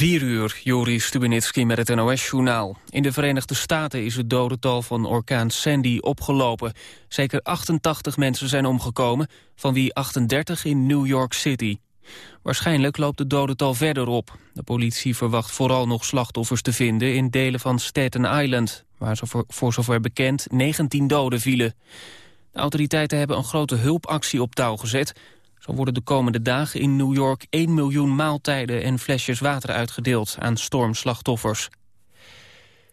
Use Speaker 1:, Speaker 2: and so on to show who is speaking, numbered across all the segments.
Speaker 1: 4 uur, Joris Stubenitski met het NOS-journaal. In de Verenigde Staten is het dodental van orkaan Sandy opgelopen. Zeker 88 mensen zijn omgekomen, van wie 38 in New York City. Waarschijnlijk loopt het dodental verder op. De politie verwacht vooral nog slachtoffers te vinden in delen van Staten Island... waar voor, voor zover bekend 19 doden vielen. De autoriteiten hebben een grote hulpactie op touw gezet... Zo worden de komende dagen in New York 1 miljoen maaltijden en flesjes water uitgedeeld aan stormslachtoffers.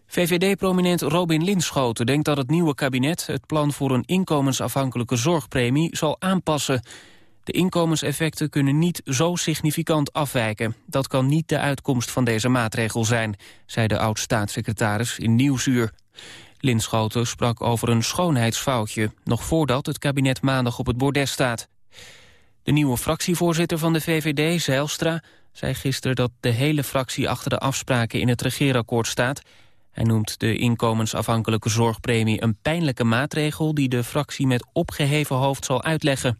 Speaker 1: VVD-prominent Robin Linschoten denkt dat het nieuwe kabinet het plan voor een inkomensafhankelijke zorgpremie zal aanpassen. De inkomenseffecten kunnen niet zo significant afwijken. Dat kan niet de uitkomst van deze maatregel zijn, zei de oud-staatssecretaris in Nieuwsuur. Linschoten sprak over een schoonheidsfoutje, nog voordat het kabinet maandag op het bordes staat. De nieuwe fractievoorzitter van de VVD, Zijlstra, zei gisteren dat de hele fractie achter de afspraken in het regeerakkoord staat. Hij noemt de inkomensafhankelijke zorgpremie een pijnlijke maatregel die de fractie met opgeheven hoofd zal uitleggen.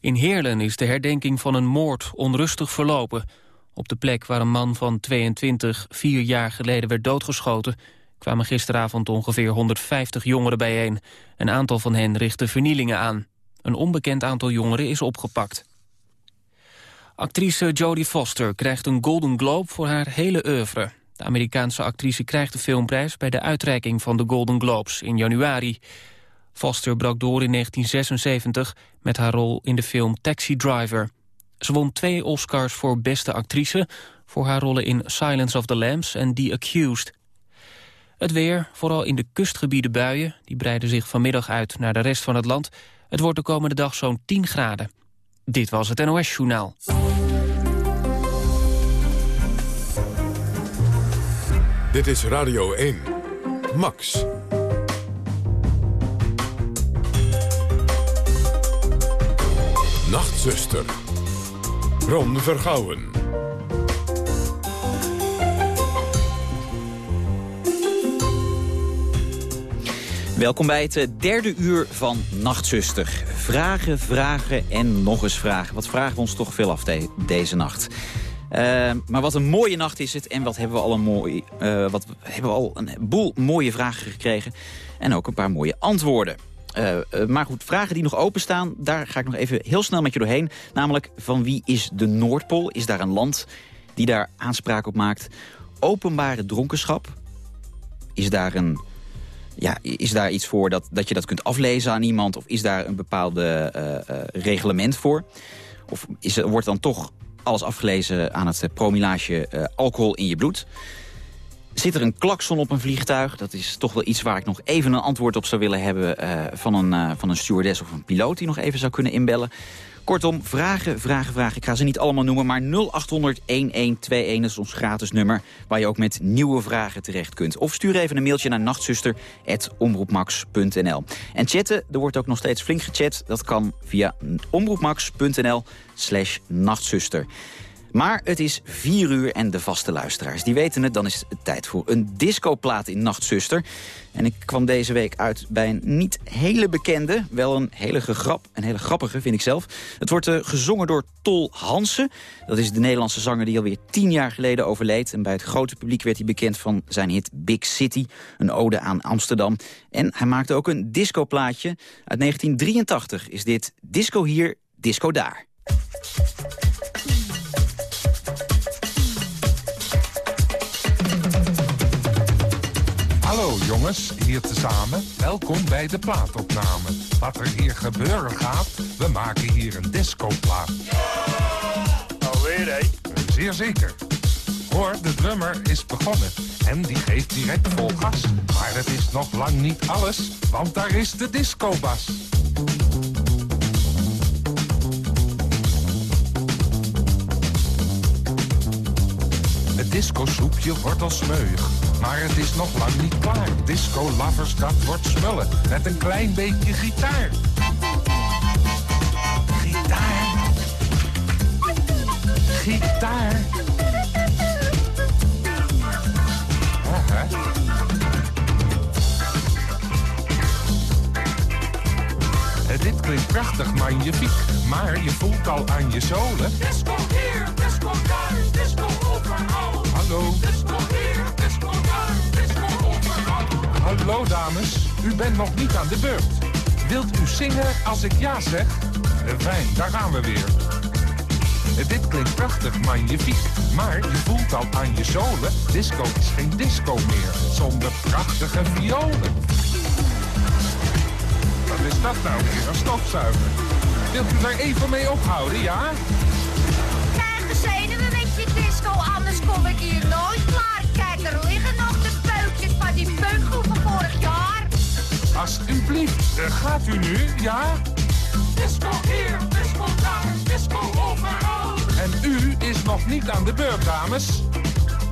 Speaker 1: In Heerlen is de herdenking van een moord onrustig verlopen. Op de plek waar een man van 22 vier jaar geleden werd doodgeschoten... kwamen gisteravond ongeveer 150 jongeren bijeen. Een aantal van hen richtte vernielingen aan. Een onbekend aantal jongeren is opgepakt. Actrice Jodie Foster krijgt een Golden Globe voor haar hele oeuvre. De Amerikaanse actrice krijgt de filmprijs bij de uitreiking van de Golden Globes in januari. Foster brak door in 1976 met haar rol in de film Taxi Driver. Ze won twee Oscars voor beste actrice... voor haar rollen in Silence of the Lambs en The Accused. Het weer, vooral in de kustgebieden buien... die breiden zich vanmiddag uit naar de rest van het land... Het wordt de komende dag zo'n 10 graden. Dit was het NOS Journaal.
Speaker 2: Dit is Radio 1. Max. Nachtzuster. Ron Vergouwen.
Speaker 3: Welkom bij het eh, derde uur van Nachtzuster. Vragen, vragen en nog eens vragen. Wat vragen we ons toch veel af deze nacht. Uh, maar wat een mooie nacht is het. En wat hebben we al een, mooi, uh, wat hebben we al een boel mooie vragen gekregen. En ook een paar mooie antwoorden. Maar goed, vragen die nog openstaan, daar ga ik nog even heel snel met je doorheen. Namelijk, van wie is de Noordpool? Is daar een land die daar aanspraak op maakt? Openbare dronkenschap? Is daar een ja, is daar iets voor dat, dat je dat kunt aflezen aan iemand? Of is daar een bepaalde uh, uh, reglement voor? Of is, wordt dan toch alles afgelezen aan het promillage uh, alcohol in je bloed? Zit er een klakson op een vliegtuig? Dat is toch wel iets waar ik nog even een antwoord op zou willen hebben... van, een, van een stewardess of een piloot die nog even zou kunnen inbellen. Kortom, vragen, vragen, vragen. Ik ga ze niet allemaal noemen, maar 0800-1121 is ons gratis nummer... waar je ook met nieuwe vragen terecht kunt. Of stuur even een mailtje naar nachtzuster.omroepmax.nl. En chatten, er wordt ook nog steeds flink gechat. Dat kan via omroepmax.nl slash nachtzuster. Maar het is vier uur en de vaste luisteraars, die weten het... dan is het tijd voor een discoplaat in Nachtzuster. En ik kwam deze week uit bij een niet hele bekende... wel een hele, grap, een hele grappige, vind ik zelf. Het wordt uh, gezongen door Tol Hansen. Dat is de Nederlandse zanger die alweer tien jaar geleden overleed. En bij het grote publiek werd hij bekend van zijn hit Big City. Een ode aan Amsterdam. En hij maakte ook een discoplaatje. Uit 1983 is dit Disco hier, Disco daar.
Speaker 4: Hallo jongens, hier tezamen. Welkom bij de plaatopname. Wat er hier gebeuren gaat, we maken hier een discoplaat.
Speaker 5: Alweer, hè?
Speaker 4: Zeer zeker. Hoor, de drummer is begonnen en die geeft direct vol gas. Maar het is nog lang niet alles, want daar is de discobas. Het disco-soepje wordt al smeuig. Maar het is nog lang niet klaar. Disco lovers, dat wordt smullen. Met een klein beetje gitaar. Gitaar. Gitaar. Aha. Dit klinkt prachtig, magnifiek. Maar je voelt al aan je zolen.
Speaker 6: Disco hier, disco daar, disco
Speaker 4: Hallo dames, u bent nog niet aan de beurt. Wilt u zingen als ik ja zeg? Fijn, daar gaan we weer. Dit klinkt prachtig, magnifiek. Maar je voelt al aan je zolen. Disco is geen disco meer, zonder prachtige violen. Wat is dat nou weer, een stofzuiger? Wilt u daar even mee ophouden, ja?
Speaker 6: Krijg de zenuwen met je disco, anders kom ik hier nooit klaar. Kijk, er liggen nog de die peukgroep van vorig jaar.
Speaker 4: Alsjeblieft, eh, gaat u nu, ja?
Speaker 6: Disco hier, disco daar, disco overal.
Speaker 4: En u is nog niet aan de beurt, dames.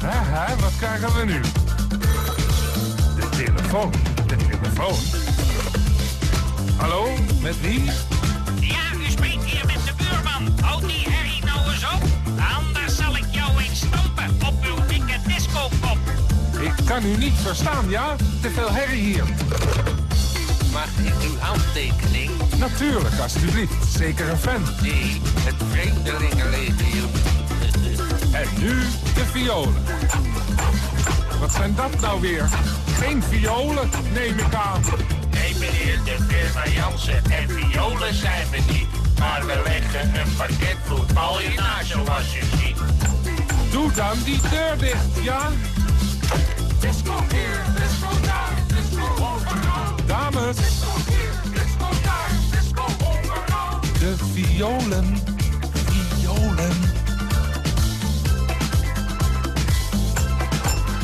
Speaker 4: Haha, wat krijgen we nu? De telefoon, de telefoon. Hallo, met wie?
Speaker 7: Ja, u spreekt hier met de buurman. Houd die herrie nou eens op. Ik
Speaker 4: kan u niet verstaan, ja? Te veel herrie hier.
Speaker 8: Mag ik uw handtekening?
Speaker 4: Natuurlijk, alstublieft. Zeker een fan.
Speaker 8: Nee, het Vreemdelingenlegioen.
Speaker 4: En nu de violen. Wat zijn dat nou weer? Geen violen, neem ik aan.
Speaker 7: Nee, meneer, de firma Jansen en violen zijn we niet. Maar we leggen een pakket voetbal in na, zoals u ziet.
Speaker 4: Doe dan die deur dicht, ja?
Speaker 6: Disco hier, daar, disco overal.
Speaker 4: Dames, de violen. Violen.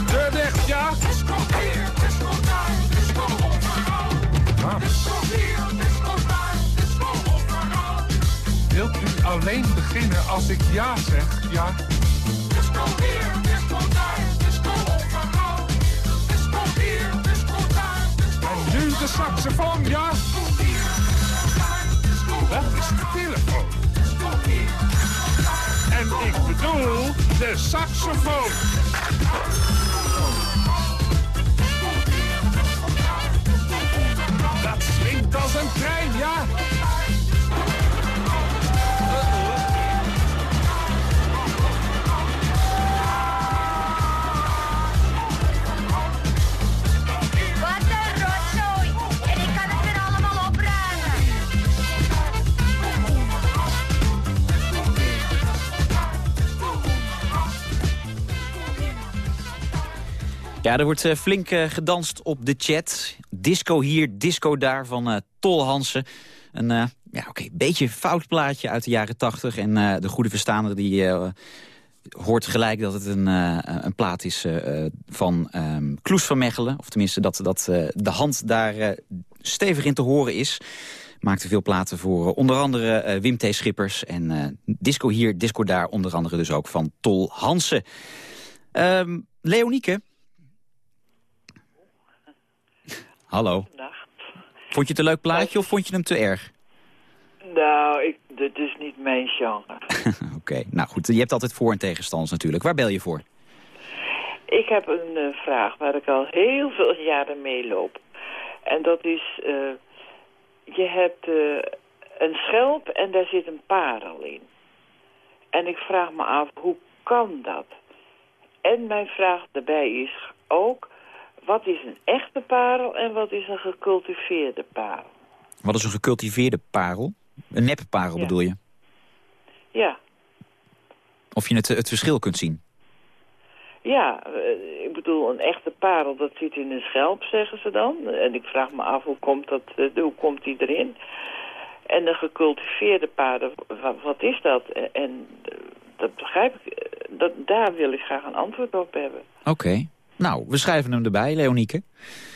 Speaker 4: Deur dicht, ja? Wilt u alleen beginnen als ik ja zeg, ja? Nu de saxofoon, ja? Dat is de telefoon. En ik bedoel de saxofoon. Dat swingt als een trein, ja?
Speaker 3: Ja, er wordt eh, flink eh, gedanst op de chat. Disco hier, disco daar van eh, Tol Hansen. Een ja, oké, beetje fout plaatje uit de jaren tachtig. En de goede verstaander die hoort gelijk dat het een, een plaat is van ehm Kloes van Mechelen. Of tenminste dat, dat de hand daar stevig in te horen is. Maakte veel platen voor onder andere Wim T. Schippers. En disco hier, disco daar, onder andere dus ook van Tol Hansen. Ehm Leonieke? Hallo. Vond je het een leuk plaatje of vond je hem te erg?
Speaker 9: Nou, ik, dit is niet mijn genre.
Speaker 3: Oké, nou goed. Je hebt altijd voor- en tegenstanders natuurlijk. Waar bel je voor?
Speaker 9: Ik heb een eh, vraag waar ik al heel veel jaren mee loop. En dat is, eh, je hebt eh, een schelp en daar zit een parel in. En ik vraag me af, hoe kan dat? En mijn vraag daarbij is ook, wat is een echte parel en wat is een gecultiveerde parel?
Speaker 3: Wat is een gecultiveerde parel? Een nepparel
Speaker 9: Ja.
Speaker 3: bedoel je?
Speaker 9: Ja,
Speaker 3: Of je het, het verschil kunt zien?
Speaker 9: ja, eh, ik bedoel, een echte parel, dat zit in een schelp, zeggen ze dan. En ik vraag me af, hoe komt, dat, eh, hoe komt die erin? En een gecultiveerde parel, wat, is dat? En eh, dat begrijp ik, dat, daar wil ik graag een antwoord op hebben.
Speaker 3: Oké. Nou, we schrijven hem erbij, Leonieke.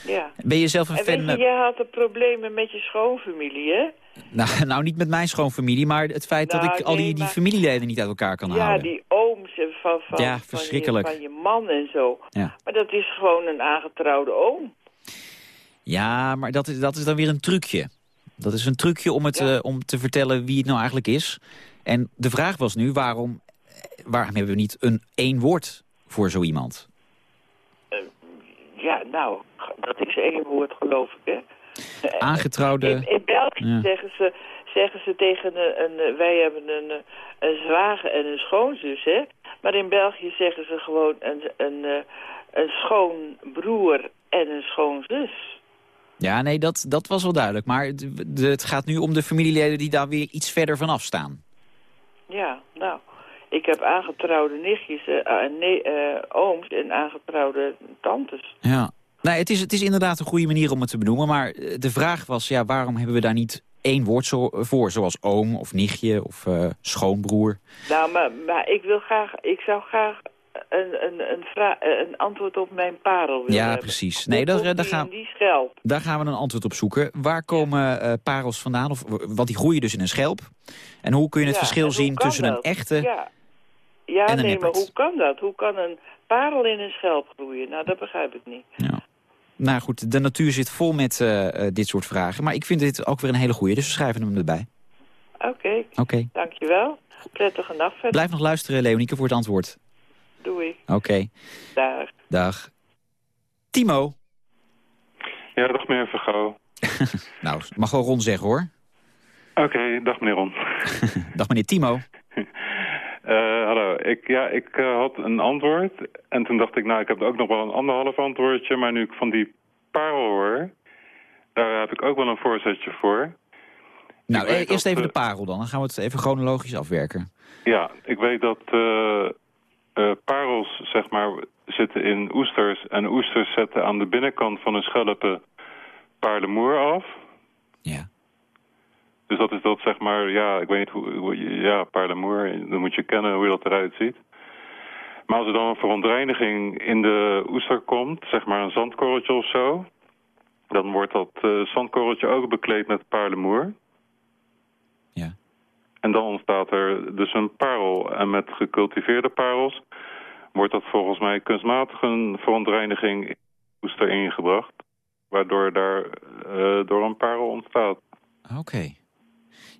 Speaker 9: Ja.
Speaker 3: Ben je zelf een
Speaker 9: En
Speaker 3: fan?
Speaker 9: je,
Speaker 3: eh,
Speaker 9: jij had er problemen met je schoonfamilie, hè?
Speaker 3: nou, nou, niet met mijn schoonfamilie, maar het feit dat
Speaker 9: Nou,
Speaker 3: ik al die,
Speaker 9: nee,
Speaker 3: die
Speaker 9: maar-
Speaker 3: familieleden niet uit elkaar kan
Speaker 9: ja,
Speaker 3: houden.
Speaker 9: die ooms en van, van,
Speaker 3: Ja,
Speaker 9: van, je, van je man en zo.
Speaker 3: Ja.
Speaker 9: Maar dat is gewoon een aangetrouwde oom.
Speaker 3: Ja, maar dat is, dat is dan weer een trucje. Dat is een trucje om, het,
Speaker 9: Ja.
Speaker 3: eh, om te vertellen wie het nou eigenlijk is. En de vraag was nu, waarom, eh, waarom hebben we niet een één woord voor zo iemand?
Speaker 9: Ja, nou, dat is één woord, geloof ik, hè?
Speaker 3: Aangetrouwde...
Speaker 9: In, in België
Speaker 3: Ja.
Speaker 9: zeggen, ze, zeggen ze tegen een, een... Wij hebben een, een zwager en een schoonzus, hè? Maar in België zeggen ze gewoon een, een, eh, een schoonbroer en een schoonzus.
Speaker 3: Ja, nee, dat, dat was wel duidelijk. Maar het, het gaat nu om de familieleden die daar weer iets verder vanaf staan.
Speaker 9: Ja, nou. Ik heb aangetrouwde nichtjes, eh, eh, nee, eh, ooms en aangetrouwde tantes.
Speaker 3: Ja. Nee, het is, het is inderdaad een goede manier om het te benoemen. Maar eh, de vraag was, ja, waarom hebben we daar niet één woord zo, voor? Zoals oom of nichtje of schoonbroer.
Speaker 9: Nou, maar, maar ik wil graag, ik zou graag een, een, een, een antwoord op mijn parel willen
Speaker 3: Ja, precies. Nee, daar, daar, gaan,
Speaker 9: in die schelp.
Speaker 3: daar gaan we een antwoord op zoeken. Waar komen parels vandaan? Of, want die groeien dus in een schelp. En hoe kun je het
Speaker 9: Ja,
Speaker 3: verschil zien tussen een echte...
Speaker 9: Ja, ja
Speaker 3: en een
Speaker 9: nee, maar hoe kan dat? Hoe kan een parel in een schelp groeien? Nou, dat begrijp ik niet.
Speaker 3: Ja. Nou goed, de natuur zit vol met eh, eh, dit soort vragen. Maar ik vind dit ook weer een hele goeie, dus we schrijven hem erbij.
Speaker 9: Oké,
Speaker 3: Oké.
Speaker 9: dankjewel. Prettige nacht verder.
Speaker 3: Blijf nog luisteren, Leonieke, voor het antwoord.
Speaker 9: Doei.
Speaker 3: Oké,
Speaker 9: Dag.
Speaker 3: dag. Timo.
Speaker 10: Ja, dag meneer Vergouw.
Speaker 3: Nou, mag wel Ron zeggen hoor.
Speaker 10: Oké, dag meneer Ron.
Speaker 3: Dag meneer Timo.
Speaker 10: Eh, hallo, ik, ja, ik eh, had een antwoord en toen dacht ik, nou, ik heb ook nog wel een anderhalf antwoordje, maar nu ik van die parel hoor, daar heb ik ook wel een voorzetje voor.
Speaker 3: Nou,
Speaker 10: Ik weet
Speaker 3: e- eerst
Speaker 10: dat,
Speaker 3: even de
Speaker 10: eh,
Speaker 3: parel dan. Dan gaan we het even chronologisch afwerken.
Speaker 10: Ja, ik weet dat eh, eh, parels, zeg maar, zitten in oesters en oesters zetten aan de binnenkant van hun schelpen paarlemoer af.
Speaker 3: Ja.
Speaker 10: Dus dat is dat, zeg maar, ja, ik weet niet hoe, ja, paarlemoer, dan moet je kennen hoe dat eruit ziet. Maar als er dan een verontreiniging in de oester komt, zeg maar een zandkorreltje of zo, dan wordt dat eh, zandkorreltje ook bekleed met paarlemoer.
Speaker 3: Ja.
Speaker 10: En dan ontstaat er dus een parel. En met gecultiveerde parels wordt dat volgens mij kunstmatig een verontreiniging in de oester ingebracht. Waardoor daar eh, door een parel ontstaat.
Speaker 3: Oké.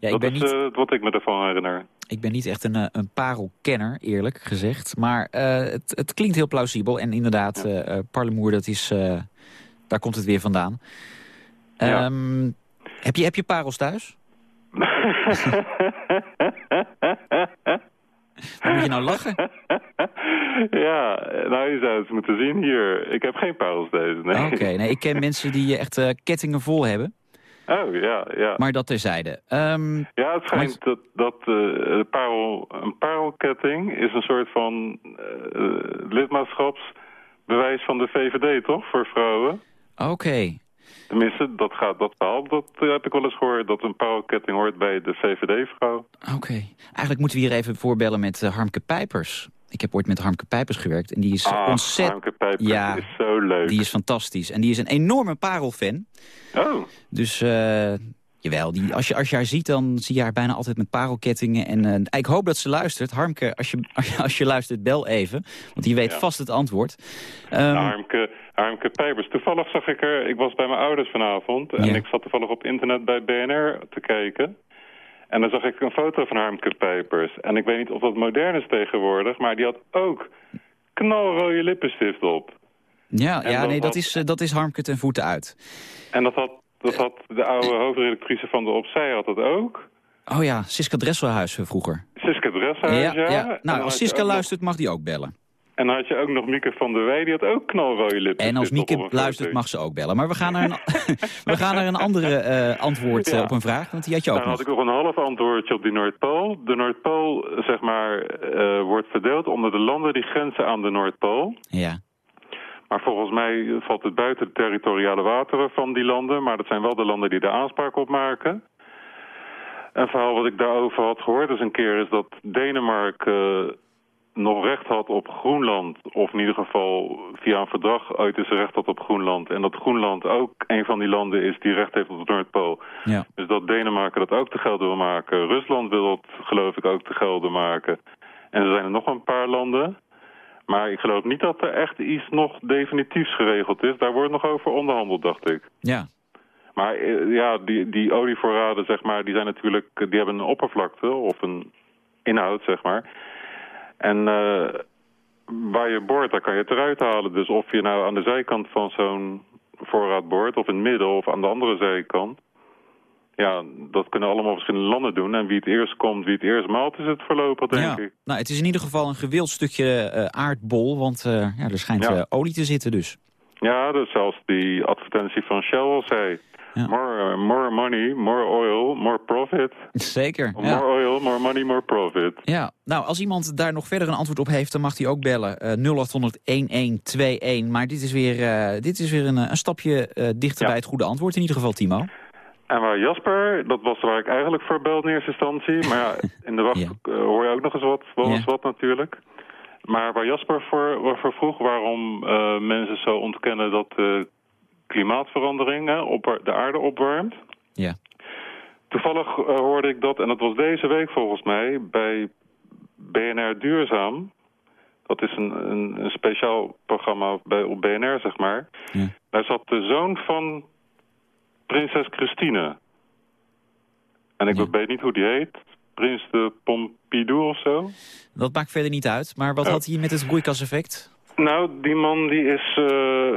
Speaker 3: Ja, ik
Speaker 10: dat
Speaker 3: ben,
Speaker 10: is
Speaker 3: niet,
Speaker 10: eh, wat ik me ervan herinner.
Speaker 3: ik ben niet echt een, eh, een parelkenner, eerlijk gezegd. Maar eh, het, het klinkt heel plausibel. En inderdaad, eh, parlemoer, dat is, daar komt het weer vandaan.
Speaker 10: Ja.
Speaker 3: Ehm, heb, je, heb je parels thuis? Waar moet je nou lachen?
Speaker 10: ja, nou je zou het moeten zien hier. Ik heb geen parels deze, nee.
Speaker 3: Oké, nee, ik ken mensen die echt kettingen vol hebben.
Speaker 10: Oh, ja, ja.
Speaker 3: Maar dat terzijde. Ehm,
Speaker 10: Ja, het schijnt dat, dat eh, parel, een parelketting is een soort van eh, lidmaatschapsbewijs van de VVD, toch? Voor vrouwen.
Speaker 3: Oké.
Speaker 10: Tenminste, dat gaat dat verhaal, dat eh, heb ik wel eens gehoord, dat een parelketting hoort bij de VVD-vrouw.
Speaker 3: Oké. Eigenlijk moeten we hier even voorbellen met Harmke Pijpers. Ik heb ooit met Harmke Pijpers gewerkt en die is
Speaker 10: Ah,
Speaker 3: ontzettend...
Speaker 10: Harmke Pijpers
Speaker 3: Ja,
Speaker 10: is zo leuk.
Speaker 3: Die is fantastisch. En die is een enorme parelfan.
Speaker 10: Oh,
Speaker 3: Dus eh, jawel, die, als, je, als je haar ziet, dan zie je haar bijna altijd met parelkettingen. En eh, ik hoop dat ze luistert. Harmke, als je, als je, luistert, bel even. Want die weet
Speaker 10: Ja.
Speaker 3: vast het antwoord. Ehm,
Speaker 10: Harmke, Harmke Pijpers. Toevallig zag ik er, ik was bij mijn ouders vanavond en
Speaker 3: Ja.
Speaker 10: ik zat toevallig op internet bij BNR te kijken. En dan zag ik een foto van Harmke Pijpers. En ik weet niet of dat modern is tegenwoordig, maar die had ook knalrode lippenstift op.
Speaker 3: ja,
Speaker 10: en
Speaker 3: ja
Speaker 10: dan
Speaker 3: nee, dat is, eh, dat is Harmke ten voeten uit.
Speaker 10: En dat had, dat had de oude hoofdredactrice van de Opzij had dat ook.
Speaker 3: Oh ja, Siska Dresselhuis eh, vroeger.
Speaker 10: Siska Dresshuis, ja. Dan
Speaker 3: Nou, als Siska luistert, mag die ook bellen.
Speaker 10: En dan had je ook nog Mieke van der Wij, die had ook knalrode lippenstift
Speaker 3: En als Mieke luistert, mag ze ook bellen. Maar we gaan naar een, we gaan naar een andere eh, antwoord eh,
Speaker 10: Ja.
Speaker 3: op een vraag, want die had je ook
Speaker 10: Nou, dan had ik nog een half antwoordje op die Noordpool. De Noordpool, zeg maar, eh, wordt verdeeld onder de landen die grenzen aan de Noordpool.
Speaker 3: Ja.
Speaker 10: Maar volgens mij valt het buiten de territoriale wateren van die landen. Maar dat zijn wel de landen die er aanspraak op maken. Een verhaal wat ik daarover had gehoord eens een keer is dat Denemarken nog recht had op Groenland. Of in ieder geval via een verdrag uit is recht had op Groenland. En dat Groenland ook een van die landen is die recht heeft op de Noordpool.
Speaker 3: Ja.
Speaker 10: Dus dat Denemarken dat ook te gelden wil maken. Rusland wil dat geloof ik ook te gelden maken. En er zijn er nog een paar landen. Maar ik geloof niet dat er echt iets nog definitiefs geregeld is. Daar wordt nog over onderhandeld, dacht ik.
Speaker 3: Ja.
Speaker 10: Maar eh, ja, die, die olievoorraden, zeg maar, die zijn natuurlijk, die hebben een oppervlakte of een inhoud, zeg maar. En eh, waar je boort, daar kan je het eruit halen. Dus of je nou aan de zijkant van zo'n voorraad boort, of in het midden, of aan de andere zijkant. Ja, dat kunnen allemaal verschillende landen doen. En wie het eerst komt, wie het eerst maalt, is het voorlopig, denk
Speaker 3: ja.
Speaker 10: ik.
Speaker 3: Nou, het is in ieder geval een gewild stukje eh, aardbol, want eh, ja, er schijnt
Speaker 10: Ja.
Speaker 3: olie te zitten dus.
Speaker 10: Ja, dus zelfs die advertentie van Shell al zei... More, uh, more money, more oil, more profit.
Speaker 3: Zeker,
Speaker 10: More
Speaker 3: ja.
Speaker 10: oil, more money, more profit.
Speaker 3: Ja, nou, als iemand daar nog verder een antwoord op heeft... dan mag hij ook bellen. eh 0800-1121. Maar dit is weer, eh, dit is weer een, eh, een stapje dichter bij het goede antwoord. In ieder geval, Timo.
Speaker 10: En waar Jasper, dat was waar ik eigenlijk voor belde in eerste instantie. Maar ja, in de wacht hoor je ook nog eens wat, wel eens wat natuurlijk. Maar waar Jasper voor, voor vroeg waarom mensen zo ontkennen dat de klimaatverandering hè, op de aarde opwarmt.
Speaker 3: Ja.
Speaker 10: Toevallig eh, hoorde ik dat, en dat was deze week volgens mij, bij BNR Duurzaam. Dat is een, een, een speciaal programma bij, op BNR, zeg maar. Daar zat de zoon van prinses Christine. En ik weet niet hoe die heet. Prins de Pompidou of zo.
Speaker 3: Dat maakt verder niet uit. Maar wat
Speaker 10: Ja.
Speaker 3: had hij met het broeikaseffect?
Speaker 10: Nou, die man die is eh,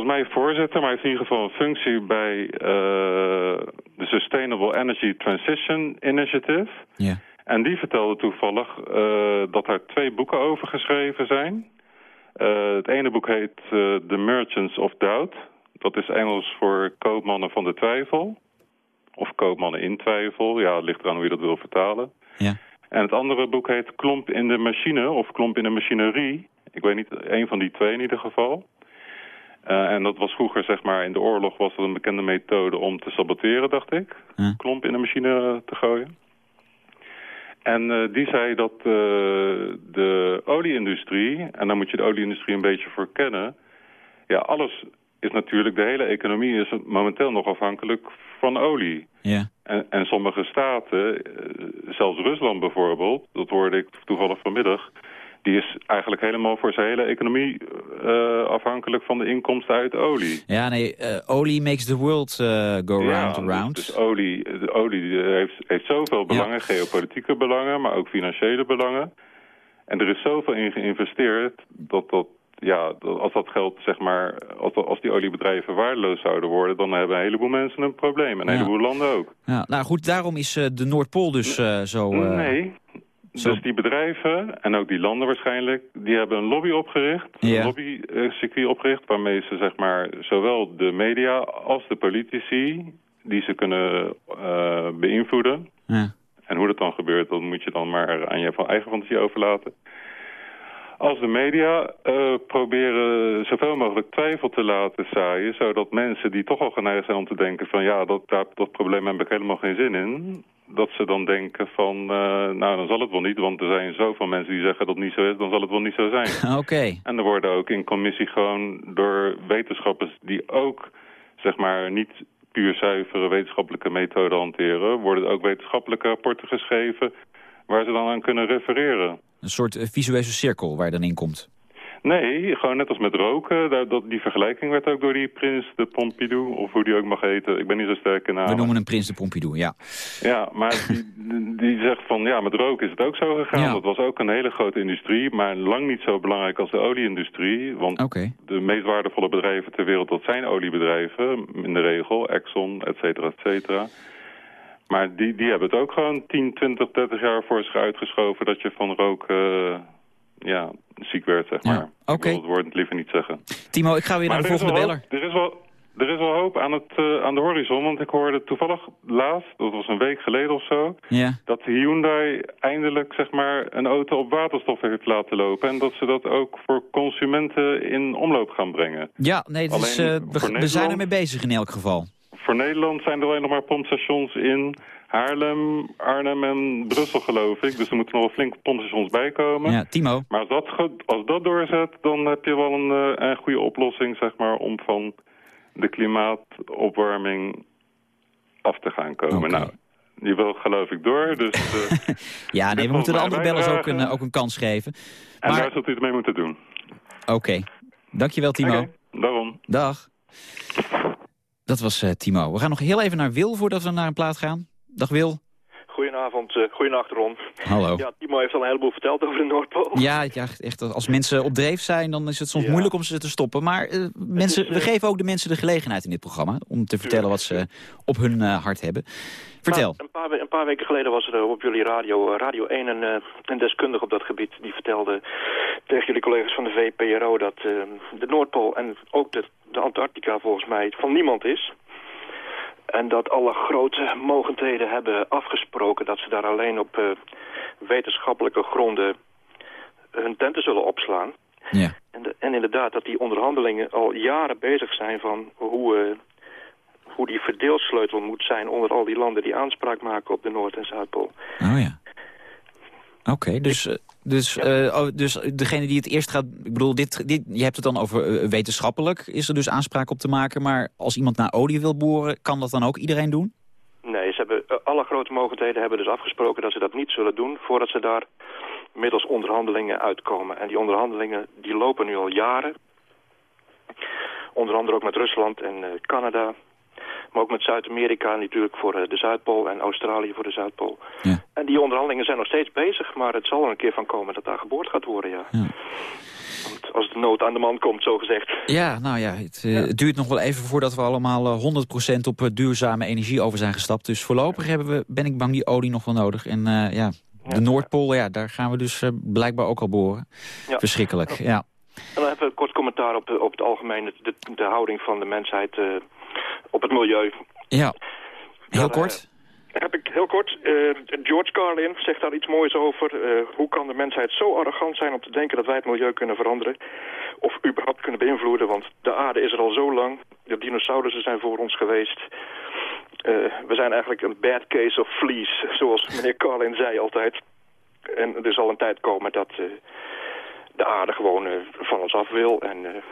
Speaker 10: volgens mij voorzitter, maar hij heeft in ieder geval een functie bij eh, de Sustainable Energy Transition Initiative.
Speaker 3: Ja.
Speaker 10: En die vertelde toevallig eh, dat er twee boeken over geschreven zijn. Eh, het ene boek heet The Merchants of Doubt. Dat is Engels voor koopmannen van de twijfel. Of koopmannen in twijfel. Ja, het ligt eraan hoe je dat wil vertalen.
Speaker 3: Ja.
Speaker 10: En het andere boek heet Klomp in de machine of Klomp in de machinerie. Ik weet niet, een van die twee in ieder geval. Eh, en dat was vroeger, zeg maar, in de oorlog was dat een bekende methode om te saboteren, dacht ik. Klomp in de machine te gooien. En eh, die zei dat eh, de olieindustrie, en daar moet je de olieindustrie een beetje voor kennen. Ja, alles is natuurlijk, de hele economie is momenteel nog afhankelijk van olie.
Speaker 3: Ja.
Speaker 10: En, en sommige staten, zelfs Rusland bijvoorbeeld, dat hoorde ik toevallig vanmiddag, die is eigenlijk helemaal voor zijn hele economie eh, afhankelijk van de inkomsten uit olie.
Speaker 3: Ja, nee, eh, olie makes the world eh, go
Speaker 10: Ja,
Speaker 3: round and
Speaker 10: dus-
Speaker 3: round.
Speaker 10: Dus, olie, de olie heeft, heeft zoveel belangen, geopolitieke belangen, maar ook financiële belangen. En er is zoveel in geïnvesteerd dat dat, ja, dat als dat geld, zeg maar, als, als die oliebedrijven waardeloos zouden worden, dan hebben een heleboel mensen een probleem. En een
Speaker 3: Ja.
Speaker 10: heleboel landen ook.
Speaker 3: Ja, nou goed, daarom is de Noordpool dus zo... eh,
Speaker 10: Dus die bedrijven, en ook die landen waarschijnlijk, die hebben een lobby opgericht.
Speaker 3: Ja.
Speaker 10: Een lobbycircuit opgericht waarmee ze zeg maar zowel de media als de politici, die ze kunnen eh, beïnvloeden.
Speaker 3: Ja.
Speaker 10: En hoe dat dan gebeurt, dat moet je dan maar aan je eigen fantasie overlaten. Als de media eh, proberen zoveel mogelijk twijfel te laten zaaien... zodat mensen die toch al geneigd zijn om te denken van... ja, dat, daar, dat probleem heb ik helemaal geen zin in... dat ze dan denken van, eh, nou, dan zal het wel niet... want er zijn zoveel mensen die zeggen dat het niet zo is... dan zal het wel niet zo zijn.
Speaker 3: Oké.
Speaker 10: En er worden ook in commissie gewoon door wetenschappers... die ook, zeg maar, niet puur zuivere wetenschappelijke methoden hanteren... worden ook wetenschappelijke rapporten geschreven... waar ze dan aan kunnen refereren.
Speaker 3: Een soort eh, visuele cirkel waar je dan in komt.
Speaker 10: Nee, gewoon net als met roken. Daar, dat, die vergelijking werd ook door die prins de Pompidou, of hoe die ook mag heten. Ik ben niet zo sterk in
Speaker 3: We
Speaker 10: namen.
Speaker 3: noemen hem Prins de Pompidou, ja.
Speaker 10: Ja, maar die, die zegt van, ja, met roken is het ook zo gegaan. Dat was ook een hele grote industrie, maar lang niet zo belangrijk als de olieindustrie. Want de meest waardevolle bedrijven ter wereld, dat zijn oliebedrijven, in de regel. Exxon, et cetera, et cetera. Maar die, die hebben het ook gewoon 10, 20, 30 jaar voor zich uitgeschoven dat je van roken, ja, werd, zeg maar.
Speaker 3: oké.
Speaker 10: Ik wil het woord liever niet zeggen.
Speaker 3: Timo, ik ga weer naar de
Speaker 10: Maar er is
Speaker 3: volgende beller.
Speaker 10: hoop- Er is wel, er is wel hoop aan, het, eh, aan de horizon, want ik hoorde toevallig laatst, dat was een week geleden of zo,
Speaker 3: Ja.
Speaker 10: dat Hyundai eindelijk zeg maar, een auto op waterstof heeft laten lopen. En dat ze dat ook voor consumenten in omloop gaan brengen.
Speaker 3: Ja, nee, eh, we, we zijn ermee bezig in elk geval.
Speaker 10: Voor Nederland zijn er alleen nog maar pompstations in Haarlem, Arnhem en Brussel, geloof ik. Dus er moeten nog wel flink pompstations bij komen.
Speaker 3: Ja, Timo.
Speaker 10: Maar als dat, als dat doorzet, dan heb je wel een, eh, een goede oplossing, zeg maar, om van de klimaatopwarming af te gaan komen. Nou, die wil geloof ik door, dus... eh,
Speaker 3: Ja, nee, we moeten de andere bellers ook een, ook een kans geven.
Speaker 10: En
Speaker 3: Maar-
Speaker 10: daar zult u het mee moeten doen.
Speaker 3: Oké. Dankjewel, Timo.
Speaker 10: Oké, daarom.
Speaker 3: Dag. Dat was eh, Timo. We gaan nog heel even naar Wil voordat we naar een plaat gaan. Dag Wil.
Speaker 11: Goedenavond, uh, goedenacht Ron.
Speaker 3: Hallo.
Speaker 11: Ja, Timo heeft al een heleboel verteld over de Noordpool.
Speaker 3: Ja, ja, echt, als mensen op dreef zijn, dan is het soms moeilijk om ze te stoppen. Maar eh, mensen, we geven ook de mensen de gelegenheid in dit programma... om te vertellen wat ze op hun eh, hart hebben. Vertel.
Speaker 11: Maar een, paar, een paar weken geleden was er eh, op jullie radio, eh, Radio 1, een, eh, een deskundige op dat gebied. Die vertelde tegen jullie collega's van de VPRO dat eh, de Noordpool en ook de, de Antarctica volgens mij van niemand is. En dat alle grote mogendheden hebben afgesproken dat ze daar alleen op eh, wetenschappelijke gronden hun tenten zullen opslaan.
Speaker 3: Ja.
Speaker 11: En, de- en inderdaad dat die onderhandelingen al jaren bezig zijn van hoe, eh, hoe die verdeelsleutel moet zijn onder al die landen die aanspraak maken op de Noord- en Zuidpool.
Speaker 3: Oh ja. Oké, dus, eh, dus, eh, oh, dus degene die het eerst gaat... Ik bedoel, dit, dit, je hebt het dan over eh, wetenschappelijk. Is er dus aanspraak op te maken. Maar als iemand naar olie wil boren, kan dat dan ook iedereen doen?
Speaker 11: Nee, ze hebben, alle grote mogendheden hebben dus afgesproken dat ze dat niet zullen doen voordat ze daar middels onderhandelingen uitkomen. En die onderhandelingen die lopen nu al jaren. Onder andere ook met Rusland en Canada. Maar ook met Zuid-Amerika natuurlijk voor eh, de Zuidpool en Australië voor de Zuidpool.
Speaker 3: Ja.
Speaker 11: En die onderhandelingen zijn nog steeds bezig, maar het zal er een keer van komen dat daar geboord gaat worden, ja. Want als de nood aan de man komt, zo gezegd.
Speaker 3: Ja, nou ja, het, eh, het duurt nog wel even voordat we allemaal eh, 100% op eh, duurzame energie over zijn gestapt. Dus voorlopig hebben we, ben ik bang, die olie nog wel nodig. En eh, ja, de Noordpool, ja, daar gaan we dus eh, blijkbaar ook al boren.
Speaker 11: Ja.
Speaker 3: Verschrikkelijk, ja.
Speaker 11: En dan hebben we een kort commentaar op, op het algemeen, de, de houding van de mensheid eh, op het milieu.
Speaker 3: Ja, heel kort.
Speaker 11: eh, heb ik heel kort. eh, George Carlin zegt daar iets moois over. Eh, hoe kan de mensheid zo arrogant zijn om te denken dat wij het milieu kunnen veranderen? Of überhaupt kunnen beïnvloeden, want de aarde is er al zo lang. De dinosaurussen zijn voor ons geweest. We zijn eigenlijk een bad case of fleas, zoals meneer Carlin zei altijd. En er zal een tijd komen dat de aarde gewoon van ons af wil en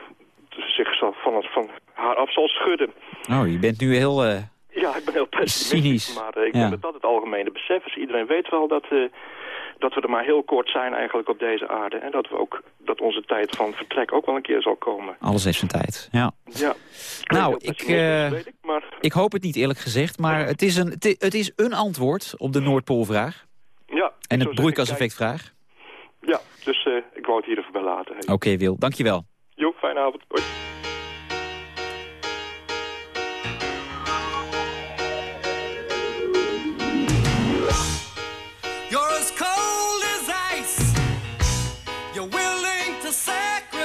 Speaker 11: zich zal van, ons, van haar af zal schudden.
Speaker 3: Oh, je bent nu heel... eh,
Speaker 11: Ja, ik ben heel pessimistisch,
Speaker 3: Cynisch.
Speaker 11: maar eh, ik
Speaker 3: Ja.
Speaker 11: denk dat dat het algemene besef is. Iedereen weet wel dat, eh, dat we er maar heel kort zijn eigenlijk op deze aarde. En dat, we ook, dat onze tijd van vertrek ook wel een keer zal komen.
Speaker 3: alles heeft zijn tijd, ja.
Speaker 11: Ja.
Speaker 3: Nou, ik,
Speaker 11: ik, maar
Speaker 3: ik hoop het niet eerlijk gezegd, maar het is een, het het is een antwoord op de Noordpoolvraag.
Speaker 11: ja.
Speaker 3: En het broeikaseffectvraag.
Speaker 11: Ja, dus ik wou het hier even bij laten.
Speaker 3: Oké, Wil, dankjewel.
Speaker 12: You're as cold as ice. You're willing to sacrifice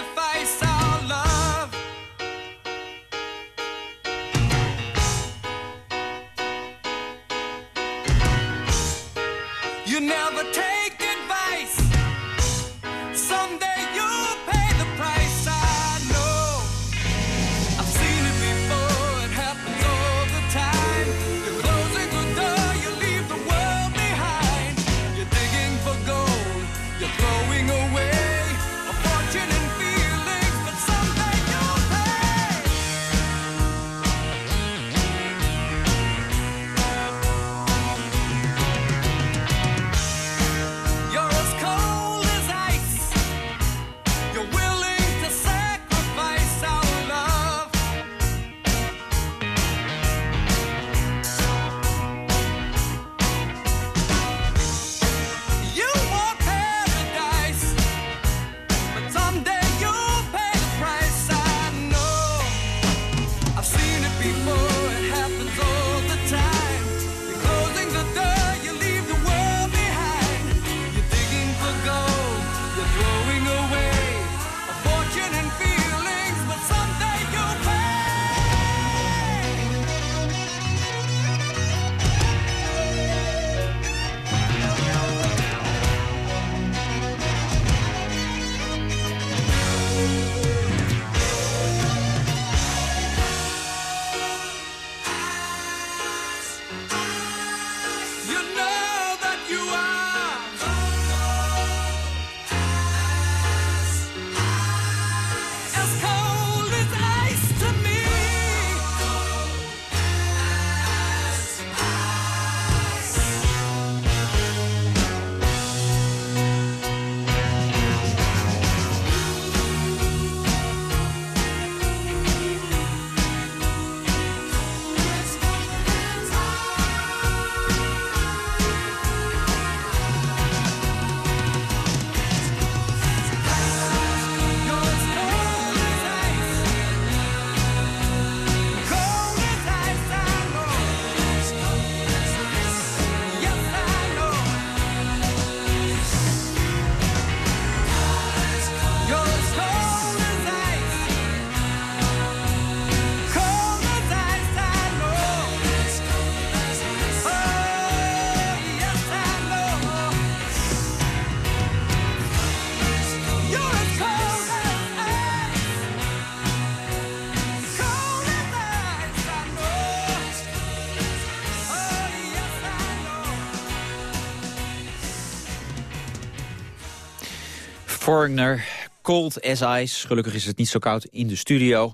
Speaker 3: Foreigner, cold as ice. Gelukkig is het niet zo koud in de studio.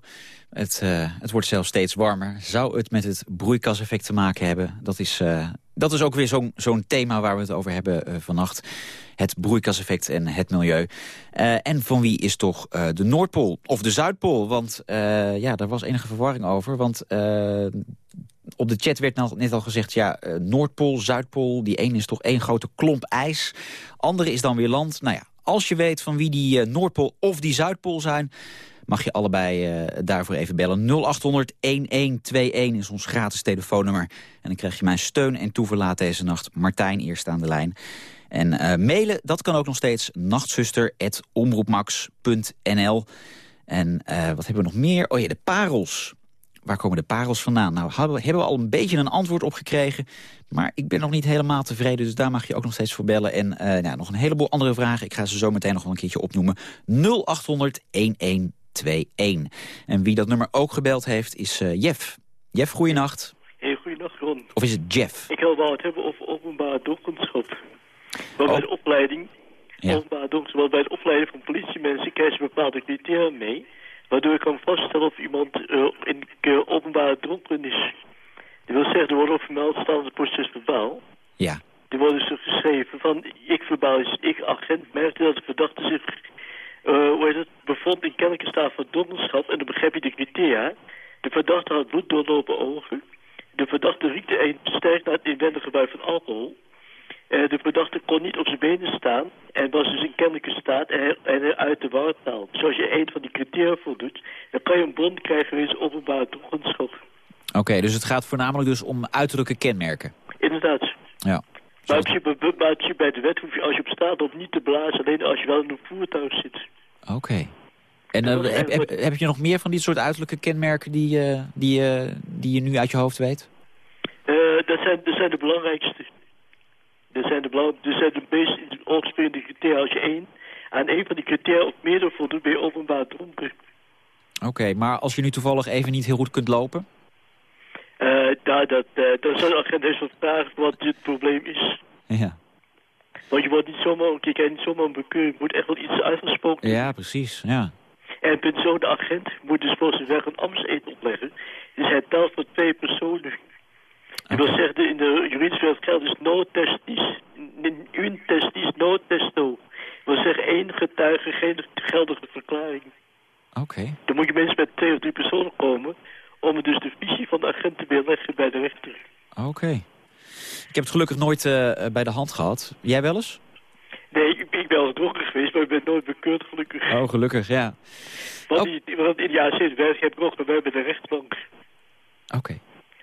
Speaker 3: Het, eh, het wordt zelfs steeds warmer. Zou het met het broeikaseffect te maken hebben? Dat is, eh, dat is ook weer zo'n zo'n thema waar we het over hebben eh, vannacht. Het broeikaseffect en het milieu. En van wie is toch de Noordpool of de Zuidpool? Want ja, daar was enige verwarring over. Want op de chat werd net al gezegd... ja, Noordpool, Zuidpool, die ene is toch één grote klomp ijs. Andere is dan weer land. Nou ja, als je weet van wie die eh, Noordpool of die Zuidpool zijn... mag je allebei eh, daarvoor even bellen. 0800-1121 is ons gratis telefoonnummer. En dan krijg je mijn steun en toeverlaat deze nacht. Martijn eerst aan de lijn. En eh, mailen, dat kan ook nog steeds. nachtzuster.omroepmax.nl En wat hebben we nog meer? Oh ja, de parels. Waar komen de parels vandaan? Nou, hebben we, al een beetje een antwoord op gekregen. Maar ik ben nog niet helemaal tevreden, dus daar mag je ook nog steeds voor bellen. En eh, nou, nog een heleboel andere vragen. Ik ga ze zo meteen nog wel een keertje opnoemen. 0800 1121. En wie dat nummer ook gebeld heeft, is eh, Jeff. Jeff, goeienacht.
Speaker 13: Hey, goeiedag Ron.
Speaker 3: Of is het Jeff?
Speaker 13: Ik wil wel het hebben over openbare doorkunschap. Want bij de opleiding,
Speaker 3: Ja.
Speaker 13: openbare doorkunschap, want bij de opleiding van politiemensen krijgen ze bepaalde criteria mee. Waardoor je kan vaststellen of iemand eh, in uh, openbare dronken is. Dat wil zeggen, er wordt ook vermeld staan in het proces verbaal.
Speaker 3: Ja.
Speaker 13: Die worden dus geschreven van ik verbaal is ik agent merkte dat de verdachte zich eh, hoe heet het, bevond in kennelijke staat van dronkenschap en dan begrijp je de criteria. De verdachte had bloed doorlopen ogen. De verdachte riekte een sterk naar het inwendige gebruik van alcohol. Eh, de verdachte kon niet op zijn benen staan en was dus in kennelijke staat en, en uit de wartaal. Dus als je een van die criteria voldoet, dan kan je een bon krijgen wegens openbare dronkenschap.
Speaker 3: Oké, dus het gaat voornamelijk dus om uiterlijke kenmerken.
Speaker 13: Inderdaad.
Speaker 3: Ja.
Speaker 13: Principe, maar bij de wet hoef je als je op staat op niet te blazen, alleen als je wel in een voertuig zit.
Speaker 3: Oké. En eh, heb, heb, heb je nog meer van die soort uiterlijke kenmerken die, eh, die, die je nu uit je hoofd weet?
Speaker 13: Dat, zijn, dat zijn de belangrijkste. Dat zijn de, belang, dat zijn de meest criteria. Als je één, aan één van die criteria of meerdere voldoet, ben je openbaar dronken.
Speaker 3: Oké, maar als je nu toevallig even niet heel goed kunt lopen?
Speaker 13: Eh daar, dat, eh dan zou de agent eens wat vragen wat dit probleem is.
Speaker 3: Ja.
Speaker 13: Want je wordt niet zomaar, je krijgt niet zomaar een bekeuring. Je moet echt wel iets uitgesproken
Speaker 3: Ja, precies. Ja.
Speaker 13: En punt zo, de agent moet dus zijn weg een ambtseed opleggen. Dus hij telt voor twee personen. Wil zeggen, in de juridische wereld geldt dus no testis. Un testis, no testo. Wil zeggen, één getuige, geen geldige verklaring.
Speaker 3: Oké.
Speaker 13: Dan moet je mensen met twee of drie personen komen... om dus de visie van de agent te weerleggen bij de rechter.
Speaker 3: Oké. Ik heb het gelukkig nooit eh, bij de hand gehad. Jij wel eens?
Speaker 13: Nee, ik, ik ben al dronken geweest, maar ik ben nooit bekeurd, gelukkig.
Speaker 3: Oh, gelukkig, ja.
Speaker 13: Want, die, want in de jaren 70 heb ik ook bij mij bij de rechtbank.
Speaker 3: Oké.